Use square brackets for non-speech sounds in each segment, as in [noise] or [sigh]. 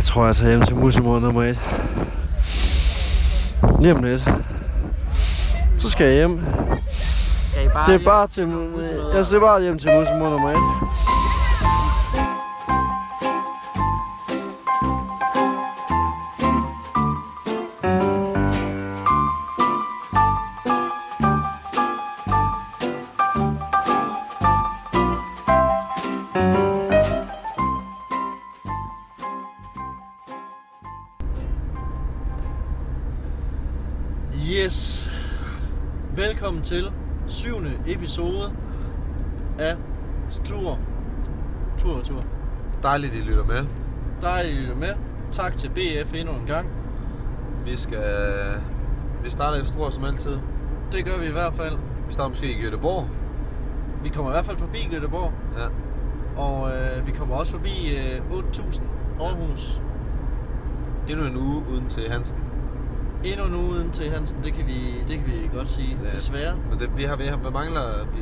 Jeg tror, jeg tager hjem til musemor nummer 1. Lige om lidt. Så skal jeg hjem. Skal I bare Det er bare til... Jeg skal bare hjem til musemor nummer 1. Velkommen til syvende episode af Stur. Tur tur. Dejligt, I lytter med. Dejligt, I er med. Tak til BF endnu en gang. Vi skal... Vi starter i Struer som altid. Det gør vi i hvert fald. Vi starter måske i Göteborg. Vi kommer i hvert fald forbi Göteborg. Ja. Og øh, vi kommer også forbi øh, 8000 Aarhus. Endnu en uge uden til Hansen. Endnu en uge uden til Hansen, det kan vi, det kan vi godt sige. Ja. Desværre. Men det, vi har, vi har, vi mangler... Vi,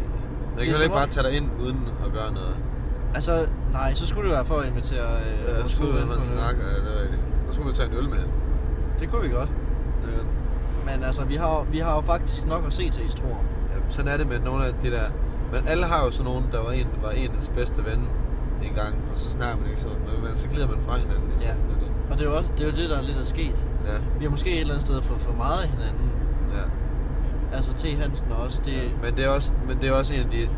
jeg kan ikke bare tage dig ind uden at gøre noget. Altså, nej, så skulle det være for at invitere øh, Ja, så skulle på man en ja, det er rigtigt. Så skulle vi tage en øl med. Det kunne vi godt. Ja. Men altså, vi har, vi har jo faktisk nok at se til i Struer. ja. sådan er det med nogle af de der... Men alle har jo sådan nogen, der var en, var ens bedste ven en gang, og så snakker man ikke så. Men, så glider man fra hinanden. i Ja. Og det er jo også, det, er jo det der er lidt er sket. Ja. Vi har måske et eller andet sted fået for meget af hinanden. ja. Altså T. Hansen og også, det... Men det er også, men det er også en af de...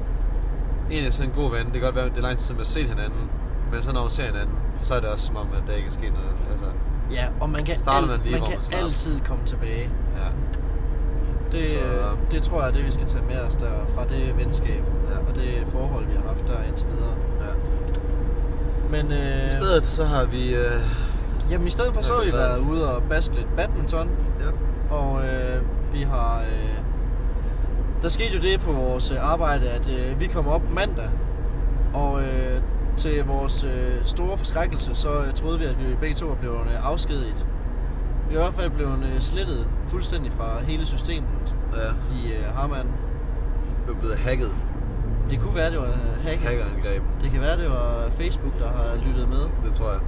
En af sådan en god ven, det kan godt være, det er lang tid siden, man har set hinanden. Men så når man ser hinanden, så er det også som om, at der ikke er sket noget. Altså, Ja, og man kan, Starter man lige, man kan man altid komme tilbage. ja. Det, Så- det tror jeg er det, vi skal tage med os der fra det venskab Ja. og det forhold, vi har haft der indtil videre. ja. Men øh, I stedet så har vi... Øh, jamen, i stedet for så har vi været ude og baske lidt badminton. ja. Og øh, vi har... Øh, der skete jo det på vores øh, arbejde, at øh, vi kom op mandag. Og øh, til vores øh, store forskrækkelse, så øh, troede vi, at vi begge to var blevet øh, afskediget. Vi er i hvert fald blevet øh, slettet fuldstændig fra hele systemet ja. i øh, Harman. Vi er blevet hacket. Det kunne være, det var øh, hack. Hackerangreb. Det kan være, det var Facebook, der har lyttet med. Det tror jeg.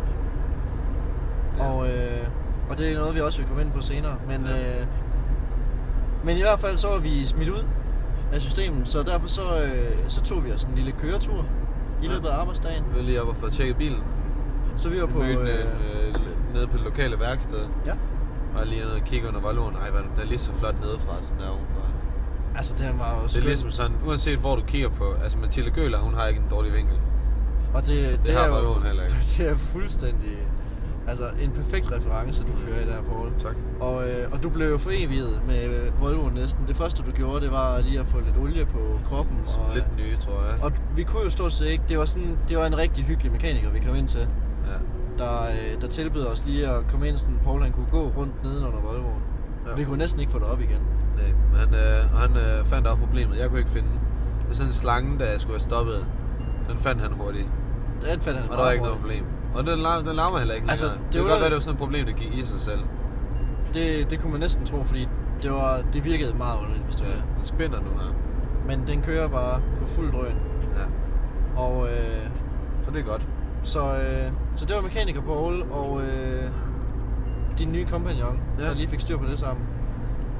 Ja. Og, øh, og det er noget, vi også vil komme ind på senere. Men, Ja. øh, men i hvert fald så var vi smidt ud af systemet, så derfor så, øh, så tog vi os en lille køretur i Ja. løbet af arbejdsdagen. Vi var lige op og få tjekket bilen. Så vi var på... Mødte Øh, øh, nede på det lokale værksted. ja, Og lige nede og kigge under Volvoen. Ej, er den- den er lige så flot nedefra, som der er ovenfra. altså den var jo Det skøn. er ligesom sådan, uanset hvor du kigger på. Altså Mathilde Gøler, hun har ikke en dårlig vinkel. og det, det, har er jo, heller ikke. [laughs] Det er fuldstændig... Altså en perfekt reference, du fører i der, Paul. Tak. Og, øh, og du blev jo foreviget med øh, Volvoen næsten. Det første, du gjorde, det var lige at få lidt olie på kroppen. Og, Split nye, tror jeg. Og vi kunne jo stort set ikke. Det var, sådan, det var en rigtig hyggelig mekaniker, vi kom ind til. Ja. Der, øh, der tilbød os lige at komme ind, sådan Paul han kunne gå rundt nedenunder Volvoen. Ja. Vi kunne næsten ikke få det op igen. Nej, men han, øh, han øh, fandt også problemet. Jeg kunne ikke finde den. Det er sådan en slange, der skulle have stoppet. Den fandt han hurtigt. Det fandt han Og der var ikke noget hurtigt. problem. Og den, lar- den larmer heller ikke Altså, længere. det det, kan godt være, det var sådan et problem, der gik i sig selv. Det, det kunne man næsten tro, fordi det, var, det virkede meget underligt, hvis det Ja, den spinner nu her. Men den kører bare på fuld drøn. Ja, Og øh, så det er godt. så, øh, så det var mekaniker Paul og øh, din nye kompagnon, Ja. der lige fik styr på det sammen.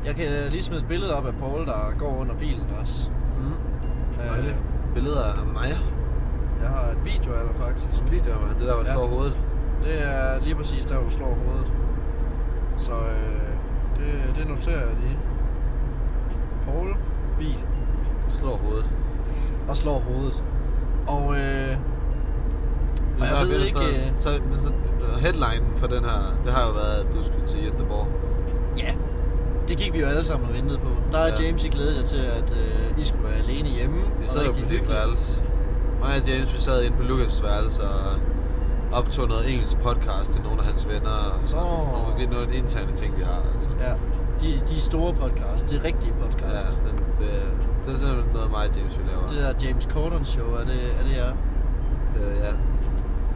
Jeg kan lige smide et billede op af Paul, der går under bilen også. Mm. Øh. Billeder af mig. Jeg har et video af dig faktisk. Video af. Det der, hvor Ja. slår hovedet. Det er lige præcis der, hvor du slår hovedet. Så øh, det, det noterer jeg lige. Paul, bil Slår hovedet. og slår hovedet. Og, øh, og jeg ved ikke... Øh, Så, så headline for den her, det har jo været, at du skulle til Göteborg. ja, det gik vi jo alle sammen og ventede på. Der er Ja. James, I glædede jer til, at øh, I skulle være alene hjemme. Vi sad jo på dit værelse. Mig og James, vi sad inde på Lukas' værelse og optog noget engelsk podcast til nogle af hans venner. Og så Åh. oh. måske noget interne ting, vi har. Altså. Ja, de, de store podcasts, de rigtige Ja, podcasts. men det, det er simpelthen noget mig og James, vi laver. Det der James Corden show, er det, er det jer? Øh, ja.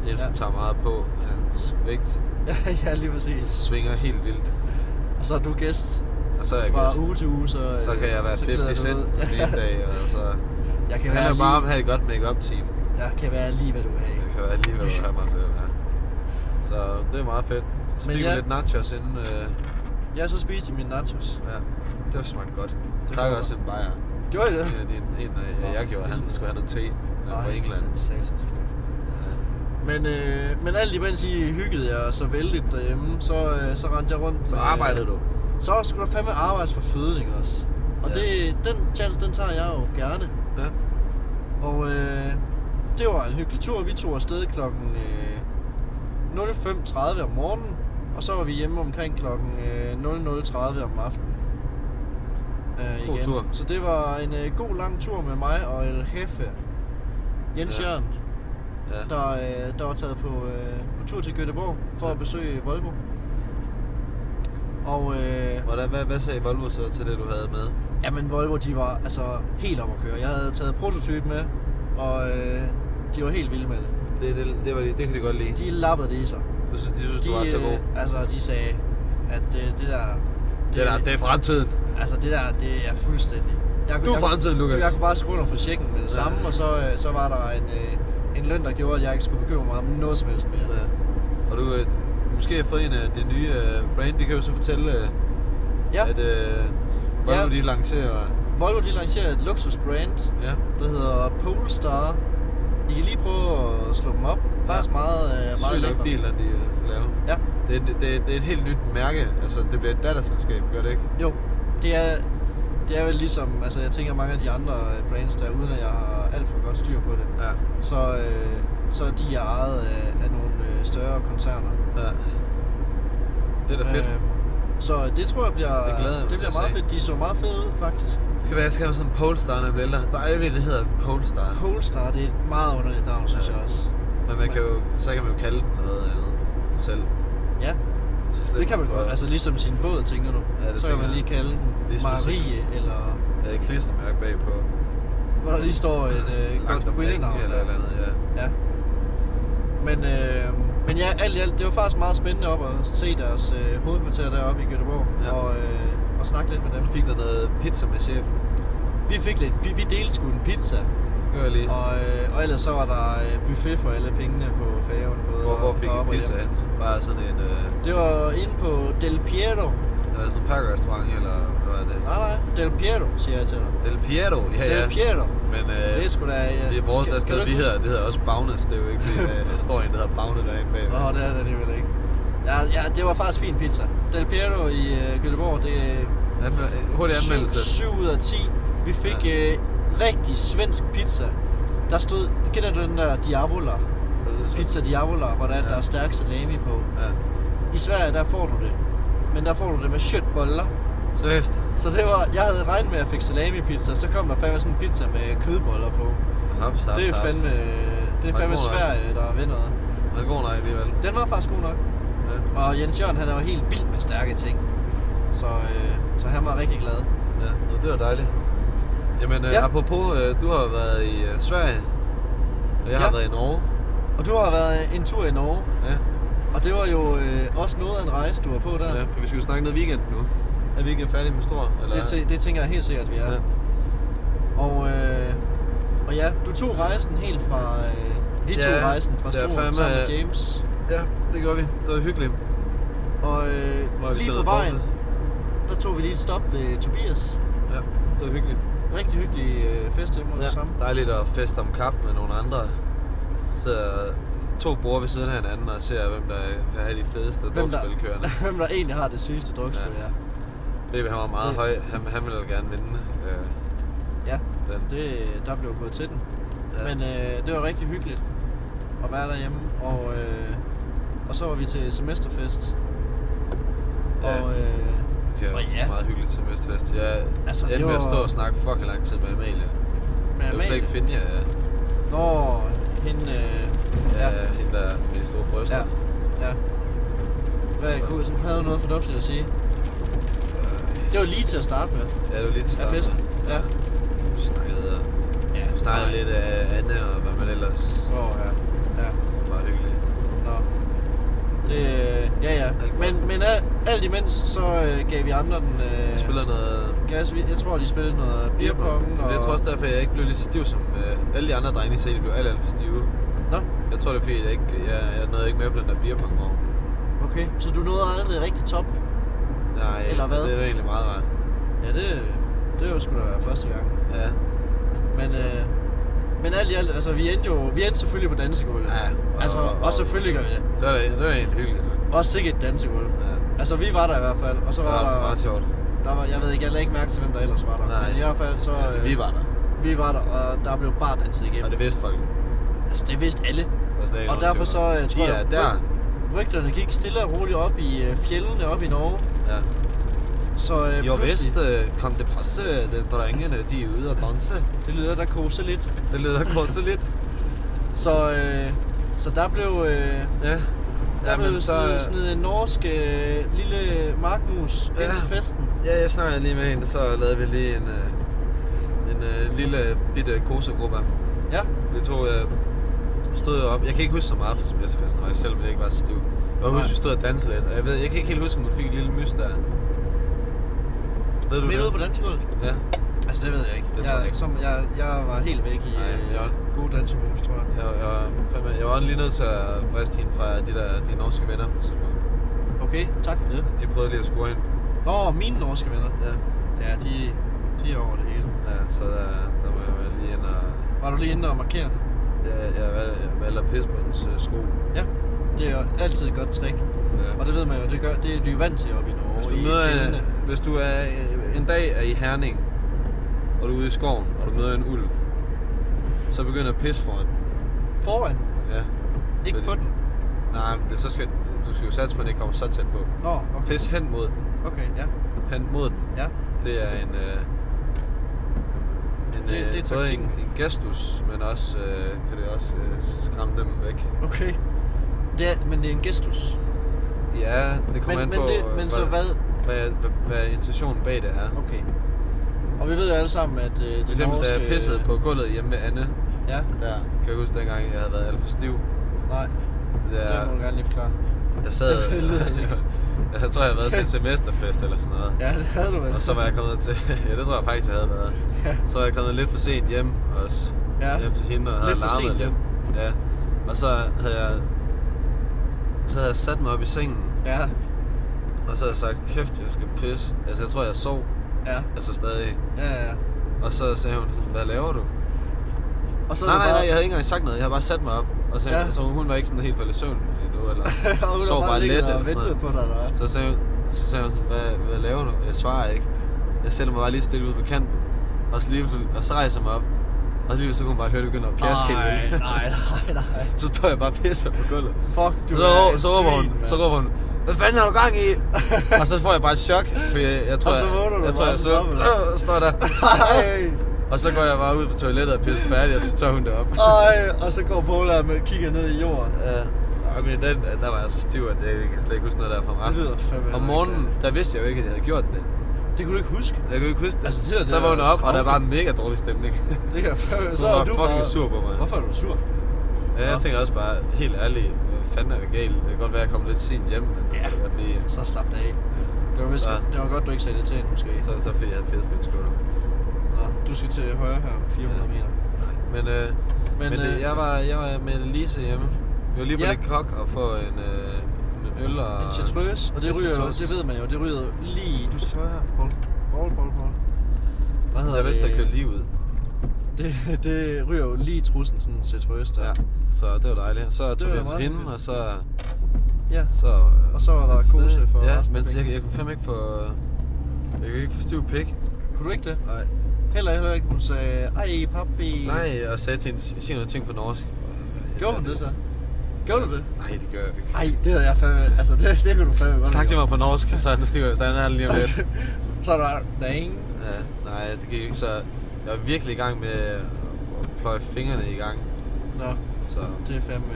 James Ja. ja. tager meget på. Hans vægt Ja, [laughs] ja, lige præcis. svinger helt vildt. Og så er du gæst Og så er jeg fra gæst. uge til uge, så, Så kan jeg være så klæder 50 du cent på min dag. Og så Jeg kan det være handler bare om at lige, have et godt make-up team. jeg kan være lige, hvad du have. Det kan være lige, hvad du har mig til. Ja. Så det er meget fedt. Så Men fik vi ja. lidt nachos inden. Øh, Ja, så spiste de mine nachos. ja, det var smagt godt. Det Det godt. også en bajer. Gjorde I det? En af dine, en af, ja, jeg gjorde, han skulle have noget te. Er fra England. den satans knægt. Ja. Men, øh, men alt imens I hyggede jer så vældigt derhjemme, så, øh, så rendte jeg rundt. Så arbejdede du. Så var der fandme arbejds for fødning også. Og Ja. det, den chance, den tager jeg jo gerne. Ja. Og øh, det var en hyggelig tur. Vi tog afsted klokken øh, 05.30 om morgenen, og så var vi hjemme omkring klokken øh, 00.30 om aftenen. Øh, God tur. Så det var en øh, god lang tur med mig og El Jefe, Jens Ja. Jørgen, Ja. der, øh, der var taget på, øh, på tur til Göteborg for at besøge Volvo. Og øh, Hvordan, hvad, hvad sagde Volvo så til det, du havde med? Jamen Volvo, de var altså helt om at køre. Jeg havde taget prototype med, og øh, de var helt vilde med det. Det, det, det, var, de- det kan de godt lide. De lappede det i sig. Du synes, de synes, De, du var så øh, god. altså, de sagde, at det, det der... Det, der, det er fremtiden. Altså, det der, det er fuldstændig... Jeg, Du er jeg, fremtiden, Lukas. Jeg kunne bare skrive under på checken med det Ja. samme, og så, øh, så var der en, øh, en løn, der gjorde, at jeg ikke skulle bekymre mig om noget som helst mere. Ja. Og du øh, måske har fået en af de nye øh, brand. Vi kan jo så fortælle, øh, Ja, at øh, Volvo Ja. de lancerer... Volvo de lancerer et luksusbrand, Ja. der hedder Polestar. I kan lige prøve at slå dem op. Faktisk meget, øh, meget lækre. bil, at de øh, skal lave. Ja. Det er, det, det er et helt nyt mærke. Altså, det bliver et datterselskab, gør det ikke? Jo, det er, det er vel ligesom, altså jeg tænker mange af de andre øh, brands der, uden at jeg har alt for godt styr på det, Ja. så, øh, så er de er ejet af, af nogle øh, større koncerner. ja. Det er da fedt. Øhm, så det tror jeg bliver, Det glæder det bliver meget fedt. De så meget fede ud, faktisk. Det kan være, jeg skal have sådan en Polestar, når jeg bliver ældre. Bare ved, det hedder Polestar. Polestar, det er et meget underligt navn, synes Ja. jeg også. Men man kan jo, så kan man jo kalde den noget andet selv. Ja, Så det kan man godt. Altså ligesom sin båd, tænker du. Ja, det så kan man lige kalde den Ligesom Marie, eller Ja, et klistermærke bagpå. hvor der lige står et øh, godt kvindenavn. eller eller andet, ja. Ja. Men, øh, men ja, alt i alt, det var faktisk meget spændende op at se deres øh, hovedkvarter deroppe i Göteborg Ja. og, øh, og snakke lidt med dem. Du fik der noget pizza med chefen. Vi fik lidt, vi, vi delte sgu en pizza, gør lige. og, øh, og ellers så var der øh, buffet for alle pengene på færgen. Både Hvor, hvor fik I deroppe og pizza hen? Bare sådan en, øh, Det var inde på Del Piero. Er sådan en pakkerestaurant, eller hvad er det? Nej, nej, Del Piero, siger jeg til dig. Del Piero, ja ja. Del Piero. Men øh, Det er sgu da... øh, det er vores der sted, vi hedder, det hedder også Bagnes. Det er jo ikke fordi, der, der står en, der hedder Bagne derinde bag. Nå, det er det alligevel ikke. Ja, ja, det var faktisk fin pizza. Del Piero i øh, Göteborg, det er Anme- hurtig anmeldelse. 7 ud af 10. Vi fik Ja. ja. øh, rigtig svensk pizza. Der stod, kender du den der Diavola? Pizza Diavola, hvor der, Ja. ja. der er stærk salami på. Ja. I Sverige, der får du det. Men der får du det med köttboller. Seriøst? Så det var, jeg havde regnet med at jeg fik salami pizza, så kom der fandme sådan en pizza med kødboller på. Haps, haps, Det er haps. fandme, det er fandme. Sverige, der ved noget. Den er god nok alligevel. Den var faktisk god nok. Ja. Og Jens Jørgen, han er jo helt vild med stærke ting. Så, øh, så han var rigtig glad. Ja, nå, det var dejligt. Jamen, øh, Ja. apropos, øh, du har været i øh, Sverige, og jeg har Ja. været i Norge. Og du har været en tur i Norge, Ja. Og det var jo øh, også noget af en rejse, du var på der. ja, for vi skal jo snakke noget weekend nu. Er vi ikke færdige med stor? Eller? Det, det tænker jeg helt sikkert, vi er. Ja. Og, øh, og ja, du tog rejsen helt fra... Øh, vi tog Ja, rejsen fra det fandme- sammen med James. ja, det gør vi. Det var hyggeligt. Og øh, lige på vejen, forfest? der tog vi lige et stop ved Tobias. Ja, det var hyggeligt. Rigtig hyggelig øh, fest hos Ja, ham. dejligt at feste om kap med nogle andre. Sidder to bror ved siden af hinanden og ser, hvem der kan have de fedeste Hvem der, drukspil kørende. [laughs] hvem der egentlig har det sygeste drukspil, Ja. ja. Baby, han var meget Det- høj. Han, han ville gerne vinde. Øh, Ja, den. det, der blev gået til den. Ja. Men øh, det var rigtig hyggeligt at være derhjemme. Og, øh, og så var vi til semesterfest. Ja. Og øh, Okay, Og ja. meget hyggeligt til Vestfest. Jeg Altså, det endte med at var- stå og snakke fucking lang tid med Amalie. med Jeg kunne slet ikke Amalie. finde jer. Ja. Nå, hende... Øh, Ja, ja, hende der med de store bryster. ja, ja. Hvad, kunne, så havde du noget fornuftigt at sige? Det var lige til at starte med. Ja, det var lige til Af start. festen, ja. Vi snakkede, Ja, snakkede lidt af Anne og hvad man ellers. Åh, oh, ja. ja. Det var hyggeligt. Nå. Det, ja, ja. Men, men alt, imens, så øh, gav vi andre den øh, Vi spiller noget... gas. Vi- Jeg tror, de spillede noget beerpong. Og... Jeg tror også derfor, jeg ikke blev lige så stiv som øh, alle de andre drenge i. De blev alt, alt for stive. Nå, Jeg tror, det er fordi, jeg, ikke, jeg, jeg nåede ikke med på den der beerpongvogn. Okay, så du nåede aldrig rigtig toppen? Nej, Eller hvad? det er egentlig meget rart. Ja, det, det var sgu da første gang. Ja. Men, øh, men alt i alt, altså vi endte jo, vi endte selvfølgelig på dansegulvet. Ja, og- altså, og- og, selvfølgelig gør vi det. Det var, det var egentlig hyggeligt. Også sikkert et dansegulv. Ja. Altså vi var der i hvert fald, og så Det var, var altså der, meget sjovt. der var, jeg ved ikke, jeg lagde ikke mærke til, hvem der ellers var der. Nej. Men i hvert fald så, Altså, øh, vi var der. vi var der, og der blev bare danset igennem. Og det vidste folk. Altså det vidste alle. Der var ikke Og derfor så øh, tror De jeg, er der. ryg- rygterne gik stille og roligt op i øh, fjellene op i Norge. Ja. Så øh, Jo vist øh, kan det passe, at drengene de er ude og danse. Det lyder der kose lidt. Det lyder kostet lidt. [laughs] Så, øh, så der blev, øh, Ja. der blev sådan, sådan en norsk øh, lille markmus Ja. ind til festen. Ja, jeg snakkede lige med hende, så lavede vi lige en, øh, en øh, lille bitte kosegruppe. Ja, Vi tog, øh, stod op. Jeg kan ikke huske så meget fra semesterfesten, og selvom jeg ikke var så stiv. Jeg kan Nej. huske, vi stod og dansede lidt, og jeg, ved, jeg kan ikke helt huske, om hun fik et lille mys der. Ved du midt ude på dansegulvet. Ja. Altså det ved jeg ikke. Det jeg, tror jeg ikke. Som, jeg, jeg var helt væk i Nej, øh, jeg- gode dansemus, tror jeg. Jeg, jeg, var, fandme, jeg var lige nødt til at friste hende fra de der de norske venner på et tidspunkt. Okay, tak for det. De prøvede lige at score hende. Nå, mine norske venner. Ja. Ja, de, de er over det hele. Ja, så der, der må jeg lige ind og... Var du lige inde og markere? Jeg, jeg, valgte- jeg valgte at pisse på hendes øh, sko. Ja. Det er jo altid et godt trick. Ja. Og det ved man jo, det, gør, det er de jo vant til oppe i Norge. Hvis du, møder, hvis du er en dag er i Herning, og du er ude i skoven, og du møder en ulv, så begynder at pisse foran. Foran, Ja. ikke Fordi- på den. Nej, men det, så skal, du skal jo satse på, at den ikke kommer så tæt på. Nå, okay. Pis hen mod den. Okay, ja. Hen mod den. Ja. Det er en... Øh, en Det- øh, det er både en, en gestus, men også øh, kan det også øh, skræmme dem væk. Okay. Det er, men det er en gestus. Ja, det kommer Men- an men på, det- øh, men så hvad- Hvad, hvad, hvad intentionen bag det er. Okay. Og vi ved jo alle sammen, at øh, For det eksempel, da jeg norske... pissede på gulvet hjemme med Anne, Ja, der kan jeg huske dengang, jeg havde været alt for stiv. nej. Det Det må du gerne lige forklare. jeg sad, det lyder ikke. jeg, [laughs] jeg tror, jeg havde været til en semesterfest eller sådan noget. Ja, det havde du vel. Og så var jeg kommet til, [laughs] ja det tror jeg faktisk, jeg havde været. Ja. Så var jeg kommet lidt for sent hjem også. Ja. Hjem til hende og havde Lidt for larmet lidt. Ja. Og så havde jeg, så havde jeg sat mig op i sengen, Ja, og så havde jeg sagt, kæft, jeg skal pisse. Altså jeg tror, jeg sov, ja, altså stadig. ja, ja. Og så sagde hun sådan, hvad laver du? Og så nej, nej, nej, jeg havde ikke engang sagt noget. Jeg havde bare sat mig op. Og så, Ja. så hun var ikke sådan helt faldet i søvn endnu, eller [laughs] hun sov bare bare lidt. Eller og sådan noget. på dig, eller? Så sagde hun, så sagde hun sådan, hvad, hvad laver du? Jeg svarer ikke. Jeg sætter mig bare lige stille ud på kanten. Og så, lige, og så rejser jeg mig op. Og så lige så kunne man bare høre, det begynder at pjaske Nej, nej, nej, nej. [laughs] Så står jeg bare og pisser på gulvet. Fuck, du så, er så, råber hun, så råber hun, hvad fanden har du gang i? [laughs] og så får jeg bare et chok, for jeg, jeg tror, Og så jeg, jeg, tror, jeg så, øh, står der. Ej, [laughs] og så går jeg bare ud på toilettet og pisser færdig, og så tager hun det op. ej, og så går Paula med kigger ned i jorden. Ja. Okay, den, der var jeg så stiv, at jeg kan slet ikke huske noget der fra om Det lyder fandme Om morgenen, der vidste jeg jo ikke, at jeg havde gjort det. Det kunne du ikke huske. Jeg kunne ikke huske det. Altså, det det så vågnede jeg op, og der var mega dårlig stemning. [laughs] Det kan jeg. Så var du fucking bare... sur på mig. Hvorfor er du sur? ja, jeg tænker også bare, helt ærligt, hvad fanden er det galt? Det kan godt være, at jeg kom lidt sent hjem, men Ja. godt lige... Så slap det af. Det var, vist, Så. det var godt, du ikke sagde det til hende, måske. Så, så fik jeg et pisse på et skulder. Nå, du skal til højre her om 400 meter. Men, øh, Men, men, øh, øh, jeg, var, jeg var med Lise hjemme. Vi var lige på Ja. det kok og få en, øh, en øl og... En chartreuse, og det en ryger jo, det ved man jo, det ryger lige... Du skal til højre her, Paul. Paul, Paul, Paul. Hvad hedder Jeg vidste, det? jeg kørte lige ud. Det, det ryger jo lige i trussen, sådan en chartreuse der. Ja, så det var dejligt. Så tog vi hende, hyggeligt. og så... ja. så øh, Og så var der kose for Ja, men jeg, jeg kunne fandme ikke få... Jeg kunne ikke få stiv pik. Kunne du ikke det? Nej. Heller, heller ikke, hun sagde, ej papi. Nej, og sagde til hende, sig noget ting på norsk. Gjorde hun det så? Gjorde du det? Nej, det gør jeg ikke. Ej, det havde jeg fandme, altså det, det kunne du fandme godt Snak til mig på norsk, så nu stikker jeg stand her lige om lidt. [laughs] så er der, dang. Ja, nej, det gik ikke så... Jeg var virkelig i gang med at pløje fingrene i gang. Nå, Så det er fandme,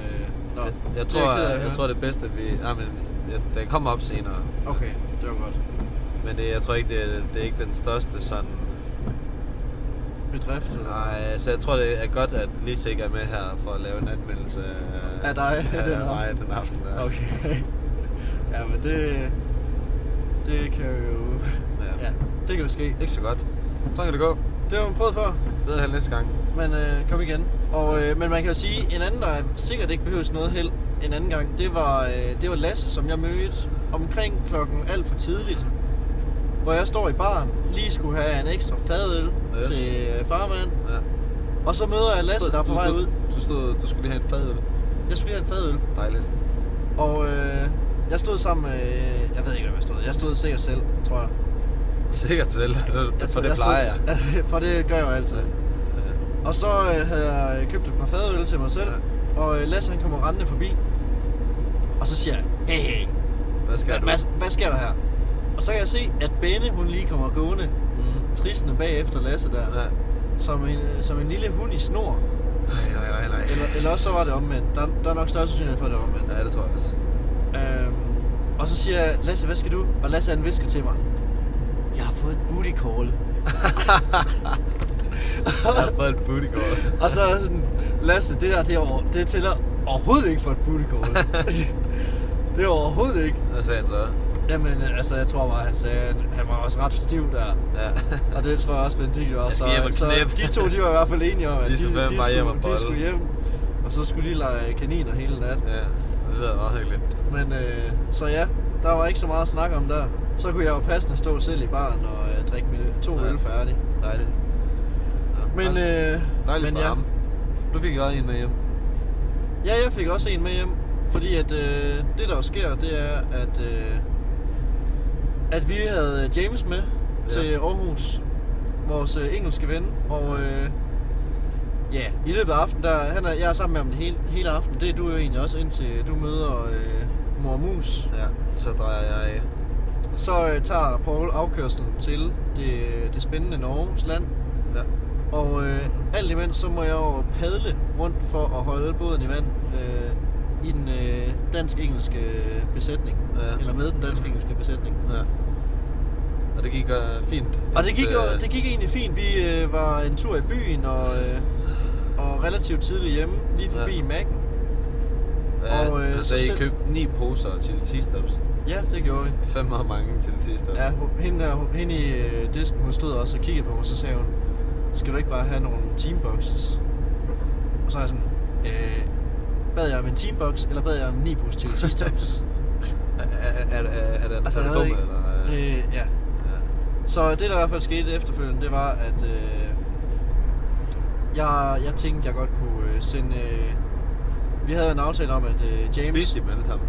nå. jeg, jeg, det er tror, at jeg, jeg høre. tror det bedste, vi... Nej, men jeg, den kommer op senere. Okay, det var godt. Men det, jeg tror ikke, det er, det er ikke den største sådan... Bedrift? Nej, altså jeg tror, det er godt, at Lise ikke er med her for at lave en anmeldelse Af dig af, den af mig aften? den aften. Der. Okay. ja, men det... Det kan jo... Ja. Ja, det kan jo ske. Ikke så godt. Så kan det gå. Det har man prøvet før, Bedre held næste gang. men øh, kom igen. Og, øh, men man kan jo sige, en anden, der sikkert ikke behøves noget held en anden gang, det var, øh, det var Lasse, som jeg mødte omkring klokken alt for tidligt. Hvor jeg står i baren, lige skulle have en ekstra fadøl Yes. til øh, farmand. Ja. Og så møder jeg Lasse, der er på du, vej ud. Du, stod, du skulle lige have en fadøl. Jeg skulle lige have en fadøl. Dejligt. Og øh, jeg stod sammen med, jeg ved ikke, hvad jeg stod. Jeg stod sikkert selv, tror jeg. Sikkert selv. [laughs] jeg For det plejer jeg. Stod, [laughs] for det gør jeg jo altid. Ja. Og så øh, havde jeg købt et par fadøl til mig selv. Ja. Og øh, Lasse han kommer rendende forbi. Og så siger jeg, hey hey, Hvad skal hvad, du? hvad, hvad sker der her? Og så kan jeg se, at Benne hun lige kommer gående, Mm. tristende bagefter Lasse der. Ja. Som, en, øh, som en lille hund i snor. Nej, nej, nej, nej. Eller, eller også så var det omvendt. Der, der er nok større sandsynlighed for, at det er omvendt. Ja, det tror jeg også. Øhm, og så siger jeg, Lasse, hvad skal du? Og Lasse han visker til mig. Jeg har fået et booty call. [laughs] Jeg har fået et booty call. [laughs] og så er sådan, Lasse, det der, det, er over, det tæller overhovedet ikke for et booty call. [laughs] det er overhovedet ikke. Hvad sagde han så? Jamen, altså, jeg tror bare, han sagde, at han var også ret stiv der. Ja. [laughs] Og det tror jeg også, Benedikte var. Så, så de to, de var i hvert fald enige om, at De de, de, skulle, hjem og de skulle hjem. Og så skulle de lege kaniner hele nat. ja. Det lyder meget hyggeligt. Men øh, så ja, der var ikke så meget at snakke om der. Så kunne jeg jo passende stå selv i baren og øh, drikke mine to Ja. øl færdig. Dejligt. Ja, Men, dejligt. øh, Dejligt men for ja. ham. Du fik også en med hjem. Ja, jeg fik også en med hjem. Fordi at øh, det der jo sker, det er, at, øh, at vi havde James med Ja. til Aarhus. Vores øh, engelske ven. Og øh, ja, i løbet af aftenen, der, han er, jeg er sammen med ham hele, hele aften. Det er du jo egentlig også, indtil du møder øh, mor Mus. Ja, så drejer jeg af. Så øh, tager Paul afkørselen til det, det spændende Norges land. Ja. Og øh, alt imens, så må jeg jo padle rundt for at holde båden i vand øh, i den øh, dansk-engelske besætning. Ja. Eller med den dansk-engelske besætning. Ja. Og det gik uh, fint. Og det gik, øh, det gik egentlig fint. Vi øh, var en tur i byen og, øh, og relativt tidligt hjemme, lige forbi Ja. Mac'en. Ja, og, øh, så så I købte ni poser chili cheese stops. Ja, det gjorde vi. Fem og mange chili cheese stops. Ja, hende, der, hende i øh, disken, hun stod også og kiggede på mig, så sagde hun, skal du ikke bare have nogle teamboxes? Og så er jeg sådan, øh, bad jeg om en teambox, eller bad jeg om ni pose chili cheese tops? [laughs] Er, er, er, er, er, er, altså, er jeg du ved dum, ikke, eller? øh? det, ja. Ja. Så det, der i hvert fald skete efterfølgende, det var, at øh, jeg, jeg tænkte, jeg godt kunne øh, sende... Øh, vi havde en aftale om, at øh, James... Spiste de dem alle sammen?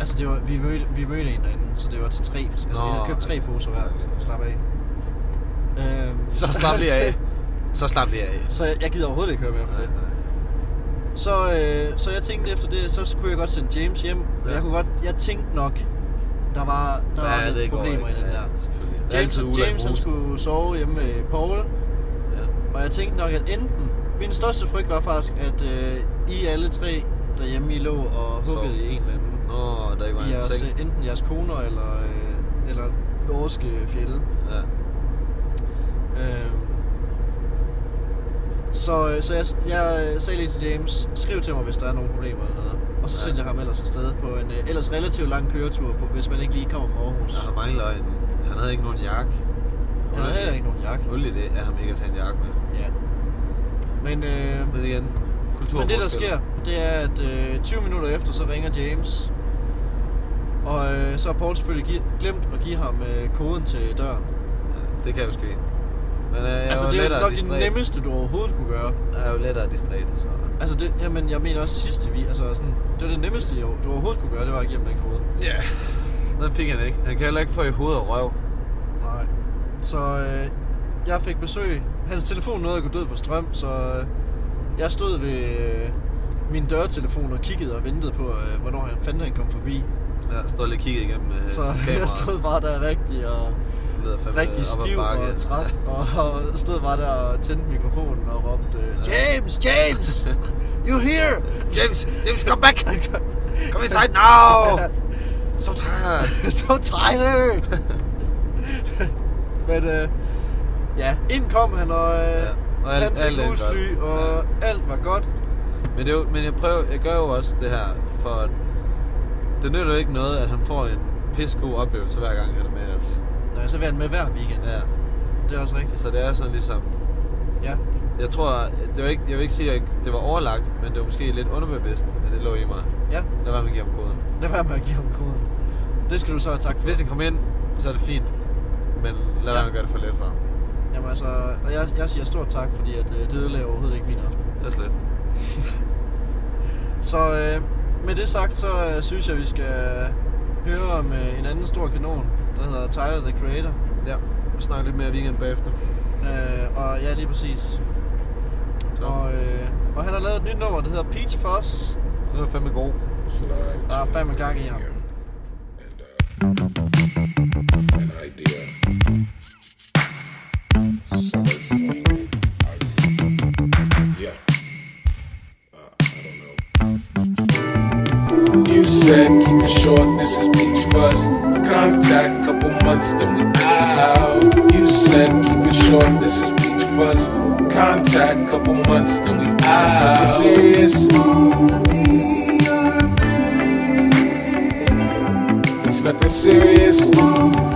Altså, det var, vi, mødte, vi mødte en derinde, så det var til tre. Altså, Nå, vi havde købt tre poser hver, så slap af. Øhm, Så slap de [laughs] af. Så slap de af. så jeg, jeg gider overhovedet ikke høre mere på det. nej. Så, øh, så jeg tænkte efter det, så kunne jeg godt sende James hjem. Ja. Jeg kunne godt, jeg tænkte nok, der var, der Ja, var lidt problemer i den Ja, der. James, James han skulle sove hjemme med Paul, Ja. og jeg tænkte nok, at enten... Min største frygt var faktisk, at øh, I alle tre derhjemme, I lå og huggede i en eller anden. Nå, der ikke var I en jeres, seng. øh, enten jeres koner eller, øh, eller norske fjelle. Ja. Øhm, så, øh, så jeg, jeg øh, sagde lige til James, skriv til mig, hvis der er nogle problemer eller noget. Og så Ja. sendte jeg ham ellers afsted på en øh, ellers relativt lang køretur, på, hvis man ikke lige kommer fra Aarhus. Han mangler en... Han havde ikke nogen jakke. Han havde heller ikke nogen jakke. Underligt det er ham ikke at tage en jakke med. Ja. Men, øh, Men igen, kultur men det der sker, det er, at øh, 20 minutter efter, så ringer James. Og øh, så har Paul selvfølgelig glemt at give ham øh, koden til døren. Ja, det kan jo ske. Men øh, jeg altså det er jo nok det distræt. nemmeste, du overhovedet kunne gøre. Jeg er jo lettere distræt, så... Altså det, jamen jeg mener også sidste vi, altså sådan, det var det nemmeste, jo, du overhovedet kunne gøre, det var at give ham den kode. Ja. Den fik han ikke. Han kan heller ikke få i hoved og røv. Så øh, jeg fik besøg. Hans telefon nåede at gå død for strøm, så øh, jeg stod ved øh, min dørtelefon og kiggede og ventede på, øh, hvornår han fanden han kom forbi. Ja, stod lige og kiggede igennem øh, Så [laughs] jeg stod bare der rigtig og rigtig stiv og træt, [laughs] og, og stod bare der og tændte mikrofonen og råbte, James, James, [laughs] you here? James, James, come back! Come inside now! So tired! so tired. Men øh, ja, ind kom han, og, øh, Ja, og alt- han fik alt husly, og alt var godt. Men, det er jo, men jeg, prøver, jeg gør jo også det her, for at det nytter jo ikke noget, at han får en pissegod oplevelse hver gang, han er med os. Nå, så vil han med hver weekend. Ja. Det er også rigtigt. Så det er sådan ligesom, Ja. jeg tror, det var ikke, jeg vil ikke sige, at det var overlagt, men det var måske lidt underbevidst, at det lå i mig. Ja, Lad være med at give ham koden. lad være med at give ham koden. Det skal du så have tak for. Hvis den kommer ind, så er det fint, men lad Ja. at gøre det for let for ham. Jamen altså, og jeg, jeg siger stort tak, fordi at, øh, det ødelægger overhovedet ikke min aften. Det er slet. [laughs] Så øh, med det sagt, så øh, synes jeg, vi skal høre om øh, en anden stor kanon, der hedder Tyler, the Creator. Ja, vi snakker lidt mere weekend bagefter. Øh, og ja, lige præcis. Så, Og, øh, og han har lavet et nyt nummer, der hedder Peach Fuzz. det var fandme god. Der er fandme gang i ham. And, uh, an idea. You said keep it short, this is Peach Fuzz. Contact, couple months, then we out. You said keep it short, this is Peach Fuzz. Contact, couple months, then we out. It's serious. It's nothing serious.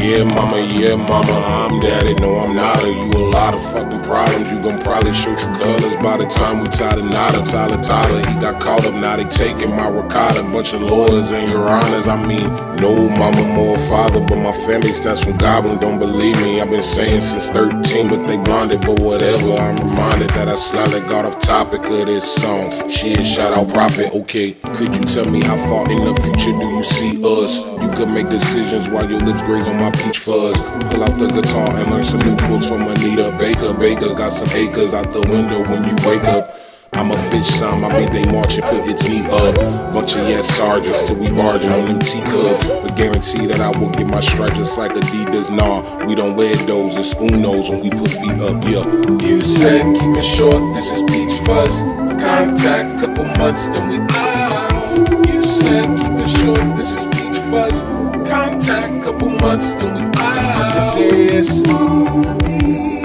Yeah, mama, yeah, mama, I'm daddy. No, I'm not. A. You a lot of fucking problems. You gon' probably show true colors by the time we tie the knot. A Tyler, Tyler, he got caught up. Now they taking my ricotta. Bunch of lawyers and your honors. I mean, no mama, more father, but my family stats from Goblin. Don't believe me. I've been saying since 13, but they blinded. But whatever, I'm reminded that I slightly got off topic of this song. Shit, shout out Prophet. Okay, could you tell me how far in the future do you see us? You could make decisions while your lips graze on my peach fuzz. Pull out the guitar and learn some new quotes from Anita Baker. Baker got some acres out the window when you wake up. I'm a fish some, I mean they march and put its knee up. Bunch of yes sergeants till we barging on them teacups. But guarantee that I will get my stripes just like Adidas. Nah, we don't wear those, it's Unos when we put feet up, yeah. You said keep it short, this is Peach Fuzz. Contact, couple months, then we out. You said keep it short, this is Peach Fuzz. Contact, couple months, then we out. It's nothing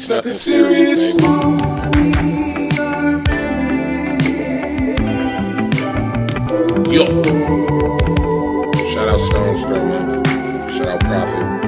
It's nothing serious. Yo. Shout out Stones, though, man. Shout out Prophet.